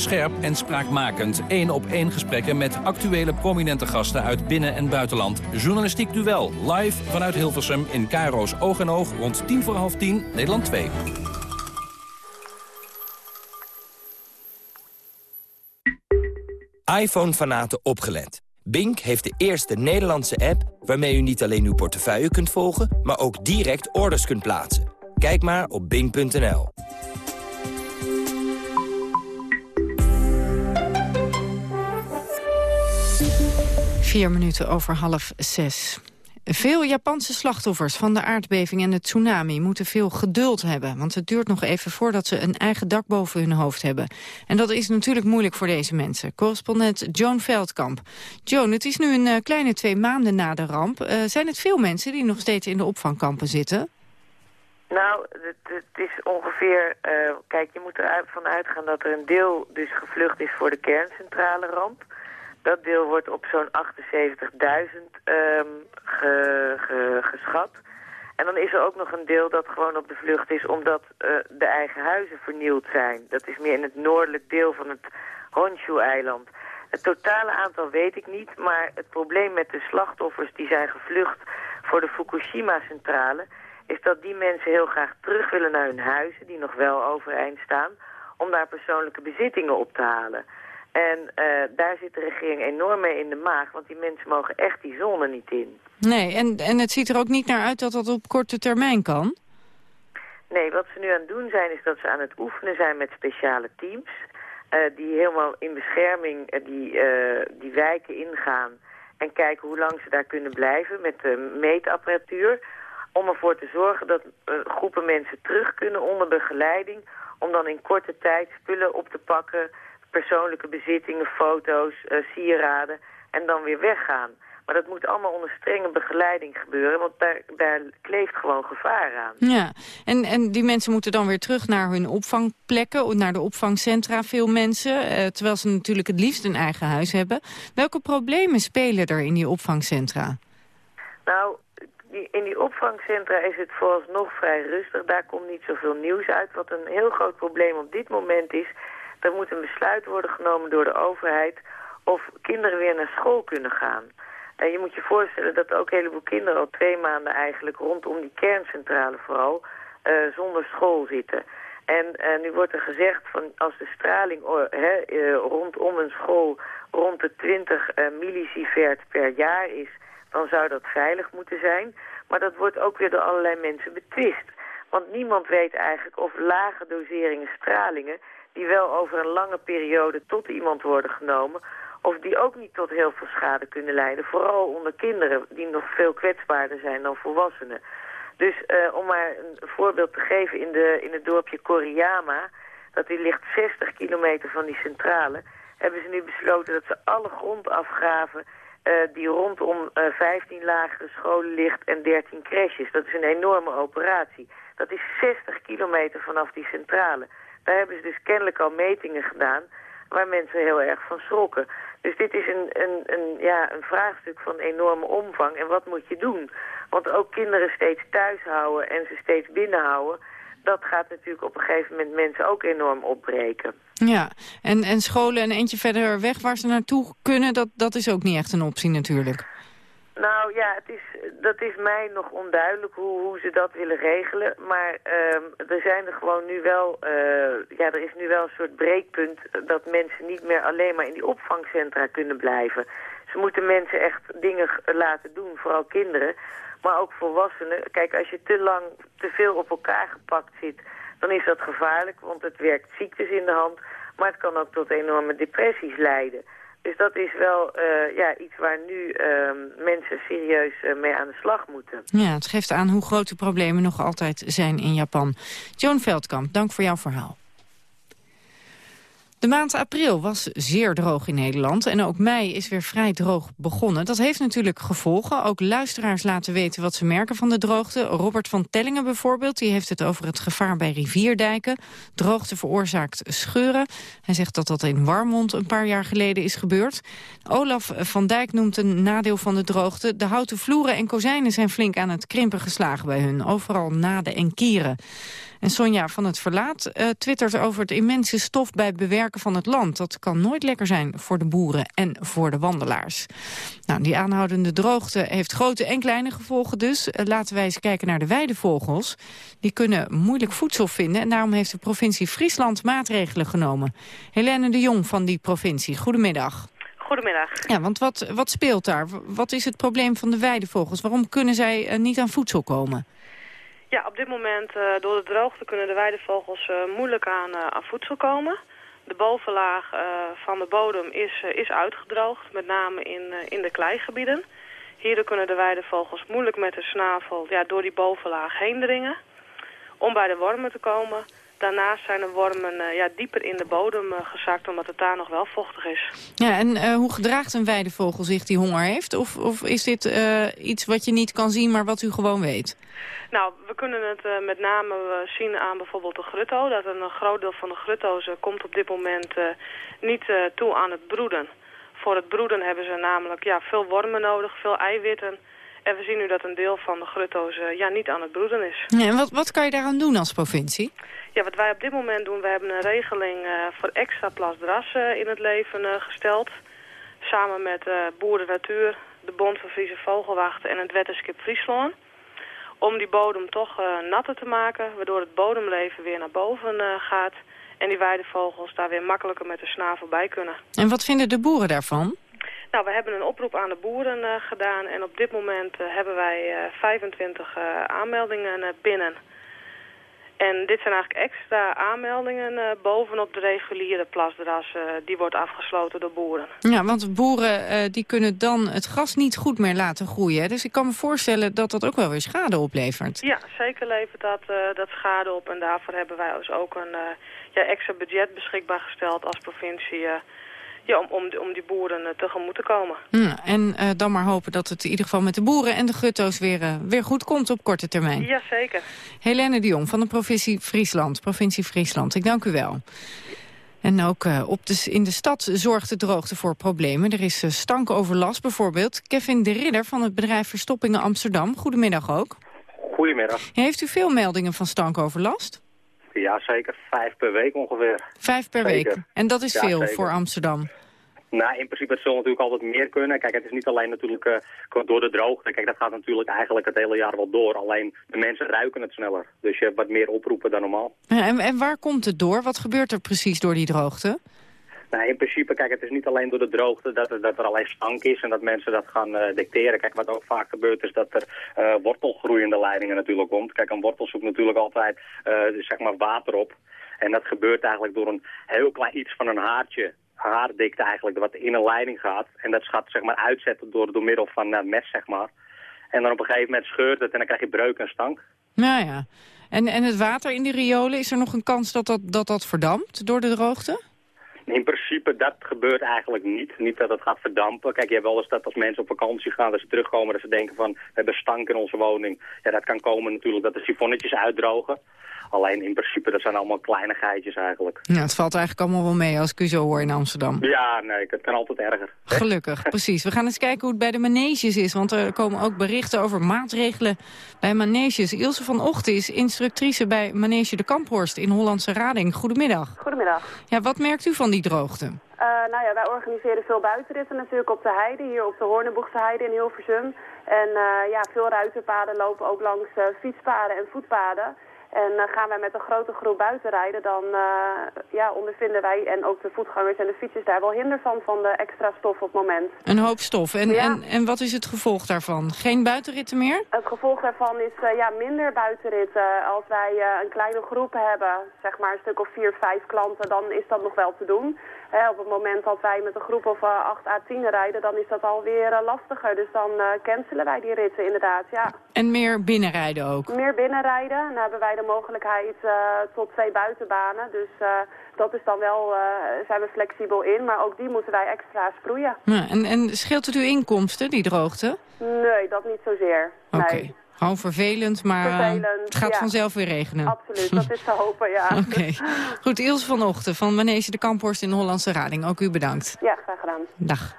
Scherp en spraakmakend. Eén op één gesprekken met actuele prominente gasten uit binnen- en buitenland. Journalistiek Duel. Live vanuit Hilversum in Caro's Oog en Oog rond tien voor half tien, Nederland 2. iPhone-fanaten opgelet. Bink heeft de eerste Nederlandse app waarmee u niet alleen uw portefeuille kunt volgen... maar ook direct orders kunt plaatsen. Kijk maar op bink.nl. Vier minuten over half zes. Veel Japanse slachtoffers van de aardbeving en de tsunami moeten veel geduld hebben. Want het duurt nog even voordat ze een eigen dak boven hun hoofd hebben. En dat is natuurlijk moeilijk voor deze mensen. Correspondent Joan Veldkamp. Joan, het is nu een uh, kleine twee maanden na de ramp. Uh, zijn het veel mensen die nog steeds in de opvangkampen zitten? Nou, het, is ongeveer... Uh, kijk, je moet ervan uitgaan dat er een deel dus gevlucht is voor de kerncentrale ramp. Dat deel wordt op zo'n 78.000 um, ge, ge, geschat. En dan is er ook nog een deel dat gewoon op de vlucht is omdat uh, de eigen huizen vernield zijn. Dat is meer in het noordelijk deel van het Honshu-eiland. Het totale aantal weet ik niet, maar het probleem met de slachtoffers die zijn gevlucht voor de Fukushima-centrale... is dat die mensen heel graag terug willen naar hun huizen, die nog wel overeind staan... om daar persoonlijke bezittingen op te halen. En uh, daar zit de regering enorm mee in de maag, want die mensen mogen echt die zone niet in. Nee, en, en het ziet er ook niet naar uit dat dat op korte termijn kan? Nee, wat ze nu aan het doen zijn, is dat ze aan het oefenen zijn met speciale teams... Uh, die helemaal in bescherming uh, die, die wijken ingaan... en kijken hoe lang ze daar kunnen blijven met de meetapparatuur... om ervoor te zorgen dat groepen mensen terug kunnen onder begeleiding... om dan in korte tijd spullen op te pakken persoonlijke bezittingen, foto's, uh, sieraden en dan weer weggaan. Maar dat moet allemaal onder strenge begeleiding gebeuren, want daar, daar kleeft gewoon gevaar aan. Ja, en, en die mensen moeten dan weer terug naar hun opvangplekken, naar de opvangcentra, veel mensen, uh, terwijl ze natuurlijk het liefst een eigen huis hebben. Welke problemen spelen er in die opvangcentra? Nou, die, in die opvangcentra is het vooralsnog vrij rustig. Daar komt niet zoveel nieuws uit. Wat een heel groot probleem op dit moment is, er moet een besluit worden genomen door de overheid of kinderen weer naar school kunnen gaan. En je moet je voorstellen dat ook een heleboel kinderen al twee maanden eigenlijk rondom die kerncentrale vooral uh, zonder school zitten. En uh, nu wordt er gezegd van als de straling uh, rondom een school rond de 20 millisievert per jaar is, dan zou dat veilig moeten zijn. Maar dat wordt ook weer door allerlei mensen betwist. Want niemand weet eigenlijk of lage doseringen stralingen die wel over een lange periode tot iemand worden genomen... of die ook niet tot heel veel schade kunnen leiden. Vooral onder kinderen die nog veel kwetsbaarder zijn dan volwassenen. Dus uh, om maar een voorbeeld te geven, in, de, in het dorpje Koriyama... dat die ligt 60 kilometer van die centrale... hebben ze nu besloten dat ze alle grond afgraven... Uh, die rondom uh, eh, 15 lagere scholen ligt en 13 crèches. Dat is een enorme operatie. Dat is 60 kilometer vanaf die centrale. Daar hebben ze dus kennelijk al metingen gedaan waar mensen heel erg van schrokken. Dus dit is een, een, een, ja, een vraagstuk van enorme omvang. En wat moet je doen? Want ook kinderen steeds thuis houden en ze steeds binnenhouden... dat gaat natuurlijk op een gegeven moment mensen ook enorm opbreken. Ja, en, en scholen een eentje verder weg waar ze naartoe kunnen... dat, dat is ook niet echt een optie natuurlijk. Nou ja, het is, dat is mij nog onduidelijk hoe, hoe ze dat willen regelen. Maar uh, er zijn er gewoon nu wel, uh, ja, er is nu wel een soort breekpunt dat mensen niet meer alleen maar in die opvangcentra kunnen blijven. Ze moeten mensen echt dingen laten doen, vooral kinderen, maar ook volwassenen. Kijk, als je te lang, te veel op elkaar gepakt zit, dan is dat gevaarlijk, want het werkt ziektes in de hand. Maar het kan ook tot enorme depressies leiden. Dus dat is wel uh, ja, iets waar nu uh, mensen serieus uh, mee aan de slag moeten. Ja, het geeft aan hoe grote problemen nog altijd zijn in Japan. Joan Veldkamp, dank voor jouw verhaal. De maand april was zeer droog in Nederland en ook mei is weer vrij droog begonnen. Dat heeft natuurlijk gevolgen. Ook luisteraars laten weten wat ze merken van de droogte. Robert van Tellingen bijvoorbeeld, die heeft het over het gevaar bij rivierdijken. Droogte veroorzaakt scheuren. Hij zegt dat dat in Warmond een paar jaar geleden is gebeurd. Olaf van Dijk noemt een nadeel van de droogte. De houten vloeren en kozijnen zijn flink aan het krimpen geslagen bij hun. Overal naden en kieren. En Sonja van het Verlaat uh, twittert over het immense stof bij bewerken van het land. Dat kan nooit lekker zijn voor de boeren en voor de wandelaars. Nou, die aanhoudende droogte heeft grote en kleine gevolgen dus. Uh, laten wij eens kijken naar de weidevogels. Die kunnen moeilijk voedsel vinden en daarom heeft de provincie Friesland maatregelen genomen. Helene de Jong van die provincie, goedemiddag. Goedemiddag. Ja, want wat, wat speelt daar? Wat is het probleem van de weidevogels? Waarom kunnen zij uh, niet aan voedsel komen? Ja, op dit moment uh, door de droogte kunnen de weidevogels uh, moeilijk aan, aan, voedsel komen. De bovenlaag van de bodem is, is uitgedroogd, met name in, in de kleigebieden. Hierdoor kunnen de weidevogels moeilijk met de snavel ja, door die bovenlaag heen dringen. Om bij de wormen te komen Daarnaast zijn de wormen uh, ja, dieper in de bodem uh, gezakt, omdat het daar nog wel vochtig is. Ja, en uh, hoe gedraagt een weidevogel zich die honger heeft? Of, of is dit iets wat je niet kan zien, maar wat u gewoon weet? Nou, we kunnen het met name zien aan bijvoorbeeld de grutto. Dat een groot deel van de grutto's komt op dit moment niet toe aan het broeden. Voor het broeden hebben ze namelijk ja, veel wormen nodig, veel eiwitten... En we zien nu dat een deel van de grutto's ja, niet aan het broeden is. Ja, en wat, wat kan je daaraan doen als provincie? Ja, wat wij op dit moment doen, we hebben een regeling uh, voor extra plasdrassen in het leven uh, gesteld. Samen met Boer de Natuur, de Bond van Friese Vogelwachten en het Wetterskip Friesland. Om die bodem toch natter te maken, waardoor het bodemleven weer naar boven gaat. En die weidevogels daar weer makkelijker met de snavel bij kunnen. En wat vinden de boeren daarvan? Nou, we hebben een oproep aan de boeren gedaan. En op dit moment hebben wij 25 aanmeldingen binnen en dit zijn eigenlijk extra aanmeldingen uh, bovenop de reguliere plasdras. Uh, die wordt afgesloten door boeren. Ja, want boeren uh, die kunnen dan het gras niet goed meer laten groeien. Dus ik kan me voorstellen dat dat ook wel weer schade oplevert. Ja, zeker levert dat, dat schade op. En daarvoor hebben wij dus ook een ja, extra budget beschikbaar gesteld als provincie ja, om, om, om die boeren uh, tegemoet te komen. Ja, en uh, dan maar hopen dat het in ieder geval met de boeren en de gutto's weer, uh, weer goed komt op korte termijn. Jazeker. Helene de Jong van de provincie Friesland. Provincie Friesland, ik dank u wel. En ook uh, op de, in de stad zorgt de droogte voor problemen. Er is uh, stankoverlast bijvoorbeeld. Kevin de Ridder van het bedrijf Verstoppingen Amsterdam. Goedemiddag ook. Goedemiddag. Heeft u veel meldingen van stankoverlast? Ja, zeker. Vijf per week ongeveer. Vijf per zeker. week. En dat is ja, veel zeker. voor Amsterdam? Nou, in principe het zal natuurlijk altijd meer kunnen. Kijk, het is niet alleen natuurlijk uh, door de droogte. Kijk, dat gaat natuurlijk eigenlijk het hele jaar wel door. Alleen de mensen ruiken het sneller. Dus je hebt wat meer oproepen dan normaal. Ja, en, en waar komt het door? Wat gebeurt er precies door die droogte? Nou, in principe, kijk, het is niet alleen door de droogte dat er, dat er alleen stank is en dat mensen dat gaan uh, dicteren. Kijk, wat ook vaak gebeurt is dat er uh, wortelgroeiende leidingen natuurlijk komt. Kijk, een wortel zoekt natuurlijk altijd, uh, zeg maar, water op. En dat gebeurt eigenlijk door een heel klein iets van een haartje haardikte eigenlijk, wat in een leiding gaat. En dat gaat zeg maar uitzetten door, door middel van uh, mes, zeg maar. En dan op een gegeven moment scheurt het en dan krijg je breuk en stank. Nou ja. En, en het water in die riolen, is er nog een kans dat dat, dat, dat verdampt door de droogte? In principe, dat gebeurt eigenlijk niet. Niet dat het gaat verdampen. Kijk, je hebt wel eens dat als mensen op vakantie gaan, dat ze terugkomen, dat ze denken van, we hebben stank in onze woning. Ja, dat kan komen natuurlijk dat de sifonnetjes uitdrogen. Alleen in principe, dat zijn allemaal kleinigheidjes eigenlijk. Ja, het valt eigenlijk allemaal wel mee als ik u zo hoor in Amsterdam. Ja, nee, het kan altijd erger. Gelukkig, (laughs) precies. We gaan eens kijken hoe het bij de maneges is. Want er komen ook berichten over maatregelen bij maneges. Ilse van Ochten is instructrice bij Manege de Kamphorst in Hollandse Rading. Goedemiddag. Goedemiddag. Ja, wat merkt u van die droogte? Uh, nou ja, wij organiseren veel buitenritten natuurlijk op de heide. Hier op de Hoornenboegse heide in Hilversum. En uh, ja, veel ruiterpaden lopen ook langs uh, fietspaden en voetpaden. En uh, gaan wij met een grote groep buiten rijden, dan uh, ja, ondervinden wij en ook de voetgangers en de fietsers daar wel hinder van, van de extra stof op het moment. Een hoop stof. En, ja. en, en wat is het gevolg daarvan? Geen buitenritten meer? Het gevolg daarvan is uh, ja, minder buitenritten. Als wij een kleine groep hebben, zeg maar een stuk of vier, vijf klanten, dan is dat nog wel te doen. Op het moment dat wij met een groep of 8 à 10 rijden, dan is dat alweer lastiger. Dus dan cancelen wij die ritten inderdaad, ja. En meer binnenrijden ook? Meer binnenrijden. Dan hebben wij de mogelijkheid uh, tot twee buitenbanen. Dus uh, dat is dan wel, uh, zijn we flexibel in. Maar ook die moeten wij extra sproeien. Ja, en, en scheelt het uw inkomsten, die droogte? Nee, dat niet zozeer. Oké. Okay. Gewoon vervelend, maar vervelend, het gaat ja. vanzelf weer regenen. Absoluut, dat is te hopen, ja. (laughs) Oké. Okay. Goed, Ilse vanochtend van Manege de Kamphorst in de Hollandse Rading. Ook u bedankt. Ja, graag gedaan. Dag.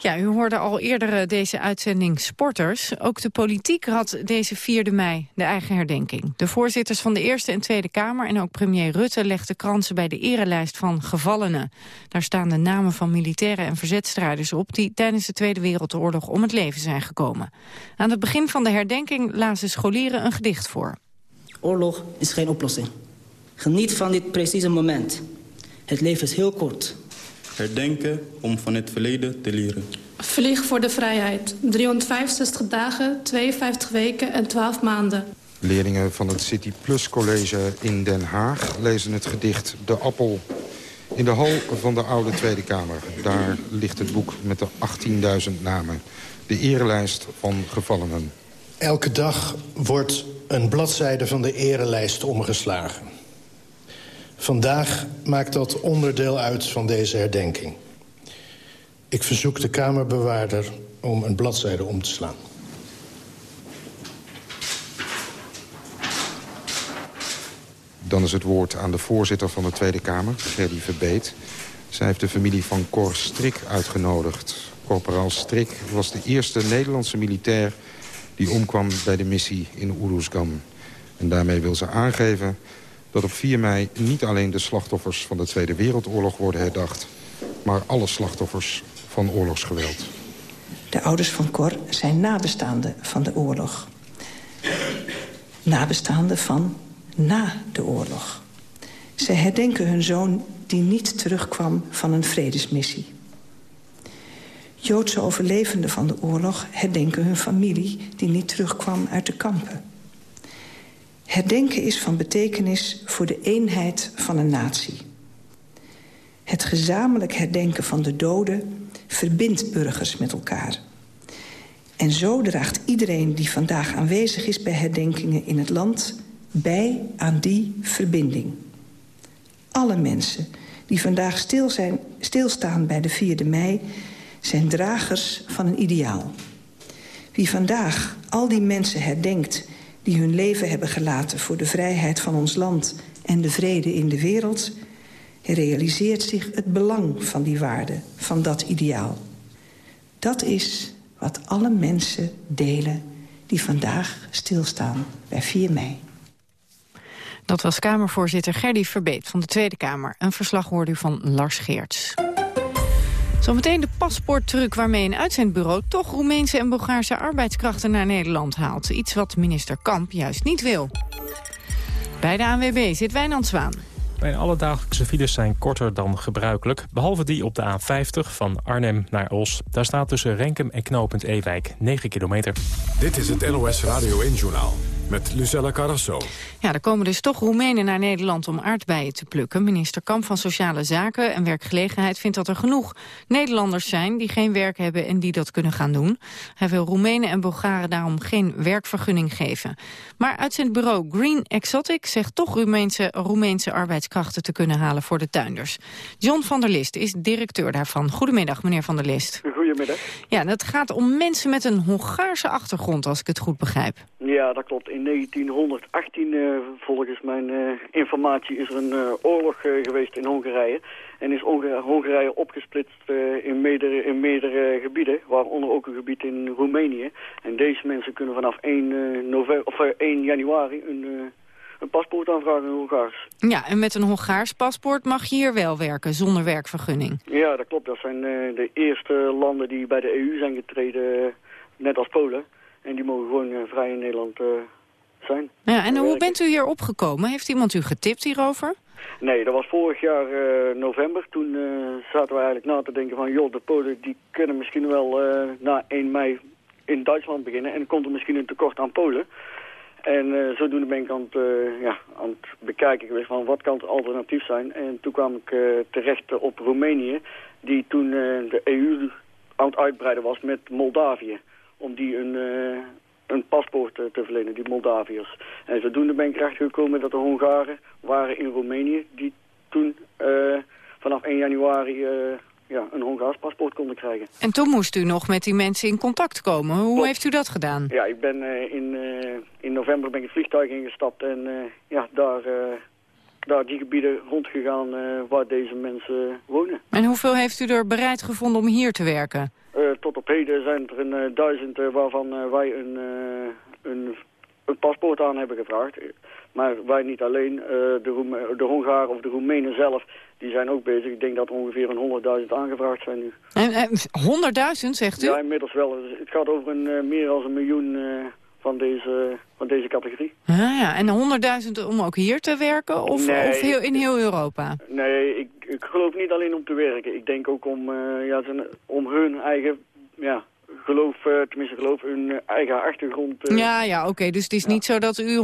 Ja, u hoorde al eerder eh, deze uitzending Sporters. Ook de politiek had deze 4 mei de eigen herdenking. De voorzitters van de Eerste en Tweede Kamer en ook premier Rutte legden kransen bij de erelijst van gevallenen. Daar staan de namen van militairen en verzetstrijders op die tijdens de Tweede Wereldoorlog om het leven zijn gekomen. Aan het begin van de herdenking lazen scholieren een gedicht voor. Oorlog is geen oplossing. Geniet van dit precieze moment. Het leven is heel kort. Herdenken om van het verleden te leren. Vlieg voor de vrijheid. 365 dagen, 52 weken en 12 maanden. Leerlingen van het City Plus College in Den Haag lezen het gedicht De Appel. In de hal van de Oude Tweede Kamer. Daar ligt het boek met de 18.000 namen. De erelijst van gevallenen. Elke dag wordt een bladzijde van de erelijst omgeslagen. Vandaag maakt dat onderdeel uit van deze herdenking. Ik verzoek de Kamerbewaarder om een bladzijde om te slaan. Dan is het woord aan de voorzitter van de Tweede Kamer, Gerdy Verbeet. Zij heeft de familie van Cor Strik uitgenodigd. Corporaal Strik was de eerste Nederlandse militair... die omkwam bij de missie in Oeruzgan. En daarmee wil ze aangeven dat op 4 mei niet alleen de slachtoffers van de Tweede Wereldoorlog worden herdacht... maar alle slachtoffers van oorlogsgeweld. De ouders van Cor zijn nabestaanden van de oorlog. Nabestaanden van na de oorlog. Zij herdenken hun zoon die niet terugkwam van een vredesmissie. Joodse overlevenden van de oorlog herdenken hun familie... die niet terugkwam uit de kampen. Herdenken is van betekenis voor de eenheid van een natie. Het gezamenlijk herdenken van de doden verbindt burgers met elkaar. En zo draagt iedereen die vandaag aanwezig is bij herdenkingen in het land... bij aan die verbinding. Alle mensen die vandaag stil zijn, stilstaan bij de 4e mei... zijn dragers van een ideaal. Wie vandaag al die mensen herdenkt die hun leven hebben gelaten voor de vrijheid van ons land en de vrede in de wereld, realiseert zich het belang van die waarde, van dat ideaal. Dat is wat alle mensen delen die vandaag stilstaan bij 4 mei. Dat was Kamervoorzitter Gerdy Verbeet van de Tweede Kamer. Een verslag u van Lars Geerts. Zometeen de paspoorttruc waarmee een uitzendbureau... toch Roemeense en Bulgaarse arbeidskrachten naar Nederland haalt. Iets wat minister Kamp juist niet wil. Bij de ANWB zit Wijnand Zwaan. Mijn alledaagse files zijn korter dan gebruikelijk. Behalve die op de A50 van Arnhem naar Os. Daar staat tussen Renkum en knooppunt Ewijk 9 kilometer. Dit is het NOS Radio 1-journaal met Lucella Carrasso. Ja, er komen dus toch Roemenen naar Nederland om aardbeien te plukken. Minister Kamp van Sociale Zaken en Werkgelegenheid vindt dat er genoeg Nederlanders zijn die geen werk hebben en die dat kunnen gaan doen. Hij wil Roemenen en Bulgaren daarom geen werkvergunning geven. Maar uitzendbureau Green Exotic zegt toch Roemeense, Roemeense arbeidskrachten te kunnen halen voor de tuinders. John van der List is directeur daarvan. Goedemiddag, meneer van der List. Goedemiddag. Ja, het gaat om mensen met een Hongaarse achtergrond, als ik het goed begrijp. Ja, dat klopt. In 1918, uh, eh, volgens mijn uh, informatie, is er een uh, oorlog geweest in Hongarije. En is Hongarije opgesplitst in meerdere, in meerdere gebieden, waaronder ook een gebied in Roemenië. En deze mensen kunnen vanaf 1, november, of, 1 januari een, een paspoort aanvragen in Hongaars. Ja, en met een Hongaars paspoort mag je hier wel werken, zonder werkvergunning. Ja, dat klopt. Dat zijn de eerste landen die bij de EU zijn getreden, net als Polen. En die mogen gewoon vrij in Nederland zijn. Ja, en hoe bent u hier opgekomen? Heeft iemand u getipt hierover? Nee, dat was vorig jaar uh, november. Toen uh, zaten we eigenlijk na te denken van... joh, de Polen die kunnen misschien wel uh, na 1 mei in Duitsland beginnen... en komt er misschien een tekort aan Polen. En zodoende ben ik aan het, ja, aan het bekijken geweest van wat kan het alternatief zijn. En toen kwam ik terecht op Roemenië... die toen de EU aan het uitbreiden was met Moldavië. Om die een, een paspoort te verlenen, die Moldaviërs. En zodoende ben ik erachter gekomen dat de Hongaren waren in Roemenië... die toen uh, vanaf 1 januari uh, ja, een Hongaars paspoort konden krijgen. En toen moest u nog met die mensen in contact komen. Hoe heeft u dat gedaan? Ja, ik ben uh, in, in november ben ik het vliegtuig ingestapt en ja, daar, daar die gebieden rondgegaan waar deze mensen wonen. En hoeveel heeft u er bereid gevonden om hier te werken? tot op heden zijn er een duizend waarvan wij een, een, een paspoort aan hebben gevraagd. Maar wij niet alleen, de, de Hongaren of de Roemenen zelf, die zijn ook bezig. Ik denk dat er ongeveer een 100.000 aangevraagd zijn nu. En, 100.000 zegt u? Ja, inmiddels wel. Het gaat over een, meer dan een miljoen van deze, van deze categorie. Ah, ja. En 100.000 om ook hier te werken of, nee, of heel, in heel Europa? Nee, ik, ik geloof niet alleen om te werken. Ik denk ook om, uh, ja, om hun eigen ja, geloof, uh, tenminste geloof, hun eh, eigen achtergrond. Uh, ja, ja, oké. Dus het is niet zo dat u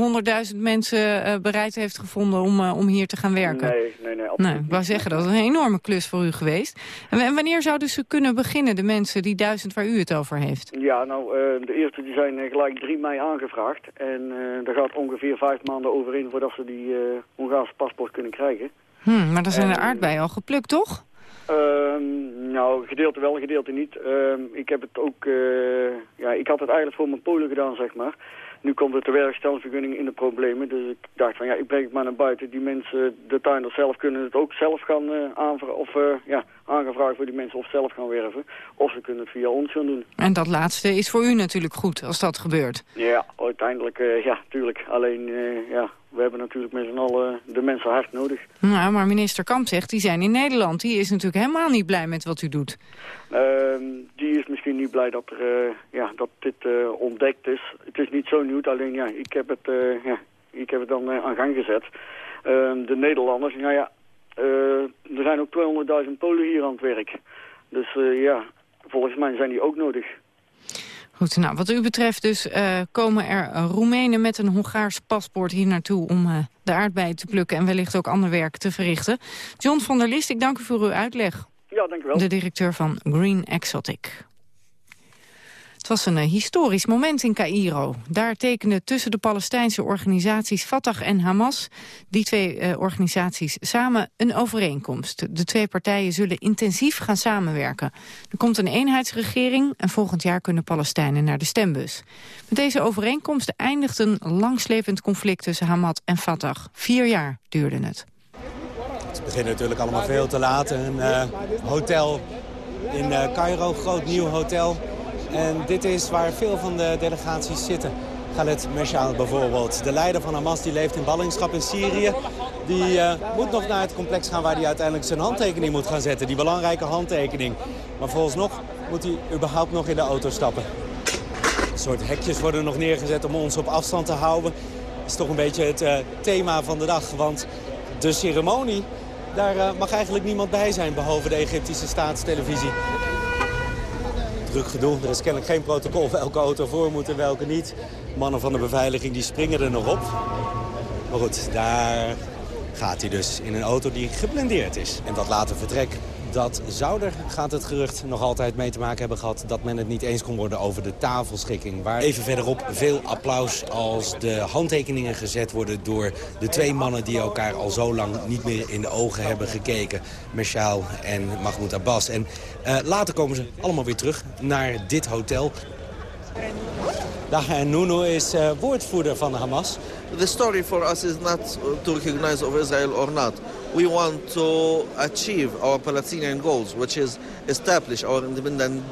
100.000 mensen bereid heeft gevonden om, om hier te gaan werken? Nee, nee, nee, absoluut nee, Ik wou zeggen, dat is een enorme klus voor u geweest. En, wanneer zouden ze kunnen beginnen, de mensen, die duizend waar u het over heeft? Ja, nou, de eerste die zijn gelijk 3 mei aangevraagd. En daar gaat ongeveer vijf maanden overheen voordat ze die Hongaarse paspoort kunnen krijgen. Hm, maar dan zijn de aardbeien al geplukt, toch? Um, nou, gedeelte wel, gedeelte niet. Um, ik heb het ook, uh, ja, ik had het eigenlijk voor mijn Polen gedaan, zeg maar. Nu komt het de werkstellenvergunning in de problemen. Dus ik dacht van, ja, ik breng het maar naar buiten. Die mensen, de tuinders zelf, kunnen het ook zelf gaan uh, aanvragen. Of uh, ja, aangevraagd voor die mensen of zelf gaan werven. Of ze kunnen het via ons gaan doen. En dat laatste is voor u natuurlijk goed, als dat gebeurt. Ja, uiteindelijk, ja, tuurlijk. Alleen, ja, we hebben natuurlijk met z'n allen de mensen hard nodig. Nou, maar minister Kamp zegt, die zijn in Nederland. Die is natuurlijk helemaal niet blij met wat u doet. Uh, die is misschien niet blij dat, er, uh, ja, dat dit uh, ontdekt is. Het is niet zo nieuw, alleen ja, ik heb het, uh, ja, ik heb het dan aan gang gezet. Ehm, de Nederlanders, nou ja, er zijn ook 200.000 Polen hier aan het werk. Dus ja, volgens mij zijn die ook nodig. Goed, nou, wat u betreft dus uh, komen er Roemenen met een Hongaars paspoort hier naartoe... om uh, de aardbeien te plukken en wellicht ook ander werk te verrichten. John van der List, ik dank u voor uw uitleg. Ja, dank u wel. De directeur van Green Exotic. Het was een historisch moment in Cairo. Daar tekenden tussen de Palestijnse organisaties Fatah en Hamas... die twee uh, organisaties samen een overeenkomst. De twee partijen zullen intensief gaan samenwerken. Er komt een eenheidsregering en volgend jaar kunnen Palestijnen naar de stembus. Met deze overeenkomst eindigt een langslepend conflict tussen Hamas en Fatah. Vier jaar duurde het. Het begint natuurlijk allemaal veel te laat. Een uh, hotel in uh, Cairo, groot nieuw hotel... En dit is waar veel van de delegaties zitten. Khaled Meshaal bijvoorbeeld. De leider van Hamas die leeft in ballingschap in Syrië. Die uh, moet nog naar het complex gaan waar hij uiteindelijk zijn handtekening moet gaan zetten. Die belangrijke handtekening. Maar volgens nog moet hij überhaupt nog in de auto stappen. Een soort hekjes worden nog neergezet om ons op afstand te houden. Dat is toch een beetje het uh, thema van de dag. Want de ceremonie, daar uh, mag eigenlijk niemand bij zijn... behalve de Egyptische staatstelevisie druk gedoe. Er is kennelijk geen protocol welke auto voor moet en welke niet. Mannen van de beveiliging die springen er nog op. Maar goed, daar gaat hij dus in een auto die geblendeerd is. En dat later vertrek dat zou er, gaat het gerucht, nog altijd mee te maken hebben gehad... dat men het niet eens kon worden over de tafelschikking. Waar even verderop veel applaus als de handtekeningen gezet worden... door de twee mannen die elkaar al zo lang niet meer in de ogen hebben gekeken. Meshaal en Mahmoud Abbas. En uh, later komen ze allemaal weer terug naar dit hotel. Daha Nuno is uh, woordvoerder van Hamas. The story for us is not to recognize of Israel or not. We want to achieve our Palestinian goals, which is establish our independent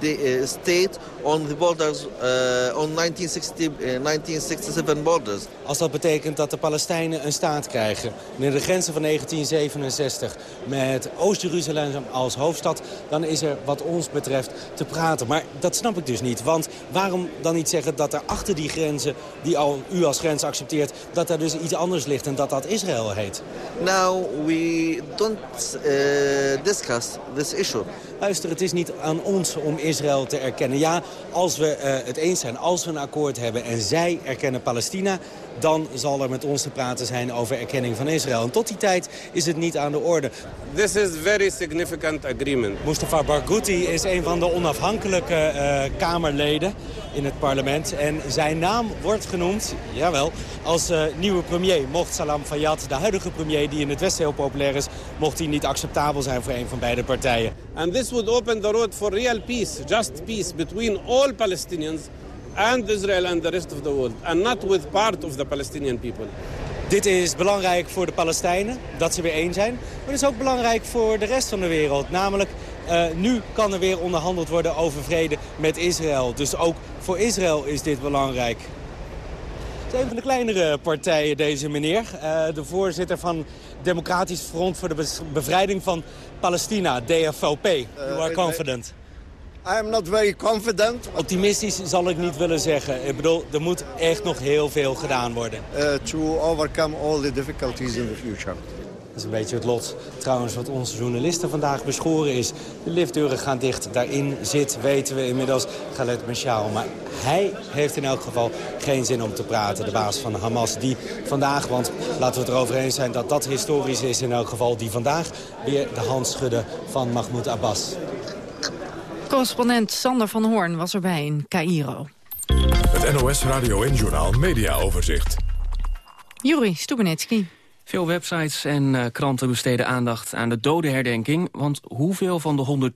state on the borders, uh, on 1960, uh, 1967 borders. Als dat betekent dat de Palestijnen een staat krijgen, in de grenzen van 1967, met Oost-Jeruzalem als hoofdstad, dan is er wat ons betreft te praten. Maar dat snap ik dus niet, want waarom dan niet zeggen dat er achter die grenzen, die al u als grens accepteert, dat er dus iets anders ligt en dat dat Israël heet? Now we don't uh, discuss this issue. Luister, het is niet aan ons om Israël te erkennen. Ja, als we uh, het eens zijn, als we een akkoord hebben en zij erkennen Palestina... dan zal er met ons te praten zijn over erkenning van Israël. En tot die tijd is het niet aan de orde. This is very significant agreement. Mustafa Barghouti is een van de onafhankelijke uh, Kamerleden in het parlement. En zijn naam wordt genoemd, jawel, als uh, nieuwe premier. Mocht Salam Fayyad, de huidige premier die in het Westen heel populair is... mocht hij niet acceptabel zijn voor een van beide partijen. And this would open the road for real peace, just peace between all Palestinians and Israel and the rest of the world. And not with part of the Palestinian people. Dit is belangrijk voor de Palestijnen, dat ze weer één zijn. Maar het is ook belangrijk voor de rest van de wereld. Namelijk Uh, nu kan er weer onderhandeld worden over vrede met Israël. Dus ook voor Israël is dit belangrijk. Het is een van de kleinere partijen, deze meneer. Uh, de voorzitter van Democratisch Front voor de Bevrijding van Palestina, DFVP. You are confident. I am not very confident. Optimistisch zal ik niet willen zeggen. Ik bedoel, er moet echt nog heel veel gedaan worden. Uh, to overcome all the difficulties in the future. Dat is een beetje het lot trouwens wat onze journalisten vandaag beschoren is. De liftdeuren gaan dicht. Daarin zit, weten we inmiddels, Khaled Meshaal. Maar hij heeft in elk geval geen zin om te praten. De baas van Hamas die vandaag, want laten we het erover eens zijn dat dat historisch is in elk geval. Die vandaag weer de hand schudde van Mahmoud Abbas. Correspondent Sander van Hoorn was erbij in Cairo. Het NOS Radio en Journal Media Overzicht. Juri Stubenetski. Veel websites en uh, kranten besteden aandacht aan de dodenherdenking. Want hoeveel van de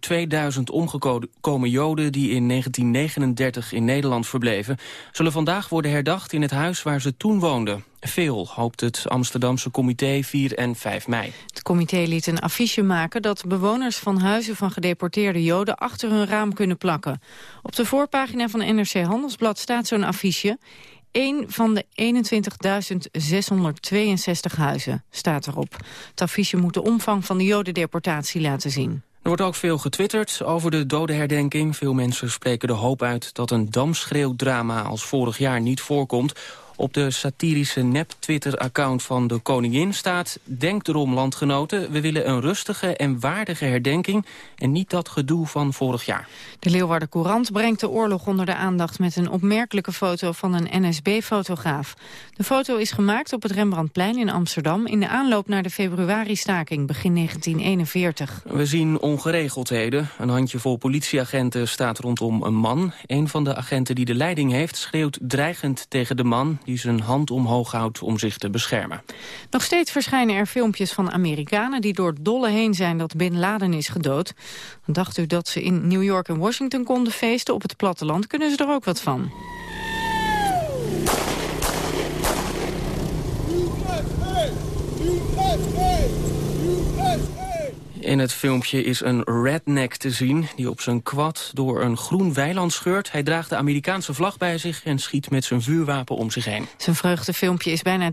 102.000 omgekomen Joden die in 1939 in Nederland verbleven... zullen vandaag worden herdacht in het huis waar ze toen woonden? Veel, hoopt het Amsterdamse comité 4 en 5 mei. Het comité liet een affiche maken dat bewoners van huizen van gedeporteerde Joden achter hun raam kunnen plakken. Op de voorpagina van NRC Handelsblad staat zo'n affiche. Eén van de 21.662 huizen staat erop. Het moet de omvang van de jodendeportatie laten zien. Er wordt ook veel getwitterd over de dodenherdenking. Veel mensen spreken de hoop uit dat een damschreeuwdrama als vorig jaar niet voorkomt op de satirische nep-Twitter-account van de koningin staat... Denk erom, landgenoten, we willen een rustige en waardige herdenking... en niet dat gedoe van vorig jaar. De Leeuwarden Courant brengt de oorlog onder de aandacht... met een opmerkelijke foto van een NSB-fotograaf. De foto is gemaakt op het Rembrandtplein in Amsterdam... in de aanloop naar de februari-staking begin 1941. We zien ongeregeldheden. Een handjevol politieagenten staat rondom een man. Een van de agenten die de leiding heeft schreeuwt dreigend tegen de man die zijn hand omhoog houdt om zich te beschermen. Nog steeds verschijnen er filmpjes van Amerikanen die door dolle heen zijn dat Bin Laden is gedood. Dacht u dat ze in New York en Washington konden feesten? Op het platteland kunnen ze er ook wat van. In het filmpje is een redneck te zien die op zijn kwad door een groen weiland scheurt. Hij draagt de Amerikaanse vlag bij zich en schiet met zijn vuurwapen om zich heen. Zijn vreugdefilmpje is bijna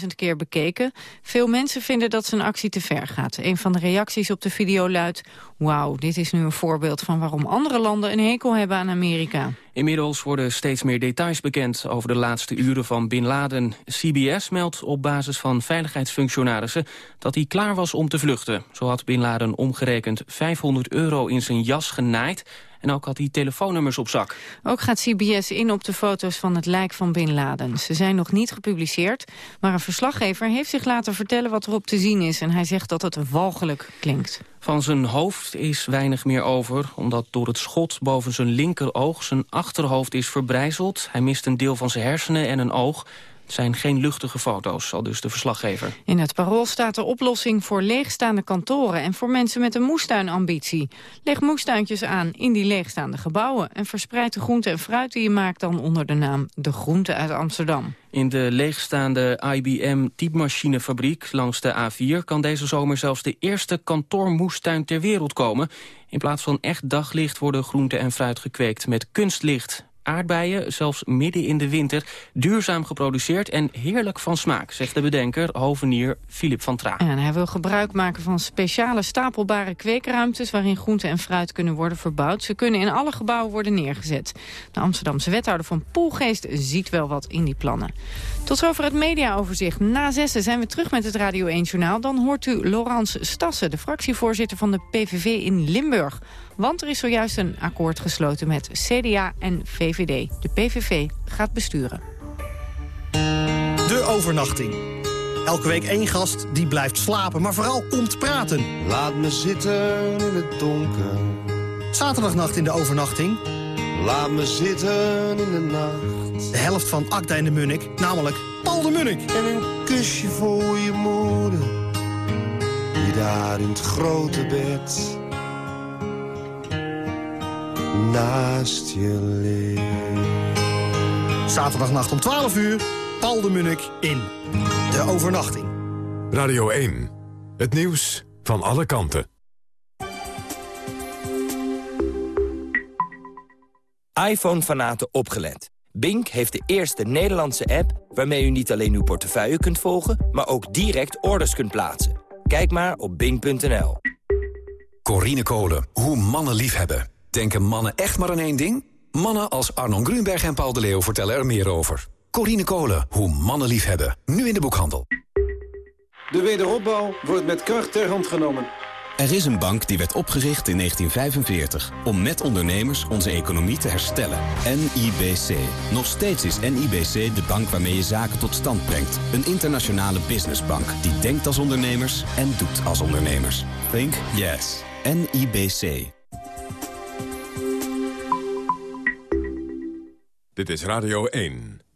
300.000 keer bekeken. Veel mensen vinden dat zijn actie te ver gaat. Een van de reacties op de video luidt... Wauw, dit is nu een voorbeeld van waarom andere landen een hekel hebben aan Amerika. Inmiddels worden steeds meer details bekend over de laatste uren van Bin Laden. CBS meldt op basis van veiligheidsfunctionarissen dat hij klaar was om te vluchten. Zo had Bin Laden omgerekend 500 euro in zijn jas genaaid en ook had hij telefoonnummers op zak. Ook gaat CBS in op de foto's van het lijk van Bin Laden. Ze zijn nog niet gepubliceerd, maar een verslaggever heeft zich laten vertellen wat erop te zien is. En hij zegt dat het walgelijk klinkt. Van zijn hoofd is weinig meer over, omdat door het schot boven zijn linkeroog zijn achterhoofd is verbrijzeld. Hij mist een deel van zijn hersenen en een oog. Het zijn geen luchtige foto's, al dus de verslaggever. In het parool staat de oplossing voor leegstaande kantoren... en voor mensen met een moestuinambitie. Leg moestuintjes aan in die leegstaande gebouwen... en verspreid de groente en fruit die je maakt dan onder de naam De Groente uit Amsterdam. In de leegstaande IBM typemachinefabriek langs de A4... kan deze zomer zelfs de eerste kantoormoestuin ter wereld komen. In plaats van echt daglicht worden groente en fruit gekweekt met kunstlicht aardbeien, zelfs midden in de winter, duurzaam geproduceerd en heerlijk van smaak, zegt de bedenker, hovenier Filip van Tra. En hij wil gebruik maken van speciale stapelbare kweekruimtes waarin groente en fruit kunnen worden verbouwd. Ze kunnen in alle gebouwen worden neergezet. De Amsterdamse wethouder van Poelgeest ziet wel wat in die plannen. Tot zover het mediaoverzicht. Na zessen zijn we terug met het Radio 1-journaal. Dan hoort u Laurence Stassen, de fractievoorzitter van de PVV in Limburg. Want er is zojuist een akkoord gesloten met CDA en VVD. De PVV gaat besturen. De overnachting. Elke week één gast die blijft slapen, maar vooral komt praten. Laat me zitten in het donker. Zaterdagnacht in de overnachting. Laat me zitten in de nacht. De helft van Akda en de Munnik, namelijk Paul de Munnik. En een kusje voor je moeder. Die daar in het grote bed naast je ligt. Zaterdagnacht om 12 uur, Paul de Munnik in De Overnachting. Radio 1, het nieuws van alle kanten. iPhone-fanaten opgelet. Bink heeft de eerste Nederlandse app waarmee u niet alleen uw portefeuille kunt volgen... maar ook direct orders kunt plaatsen. Kijk maar op bink.nl. Corine Kolen, hoe mannen liefhebben. Denken mannen echt maar aan één ding? Mannen als Arnon Grunberg en Paul de Leeuw vertellen er meer over. Corine Kolen, hoe mannen liefhebben. Nu in de boekhandel. De wederopbouw wordt met kracht ter hand genomen. Er is een bank die werd opgericht in 1945 om met ondernemers onze economie te herstellen. NIBC. Nog steeds is NIBC de bank waarmee je zaken tot stand brengt. Een internationale businessbank die denkt als ondernemers en doet als ondernemers. Think yes. NIBC. Dit is Radio 1.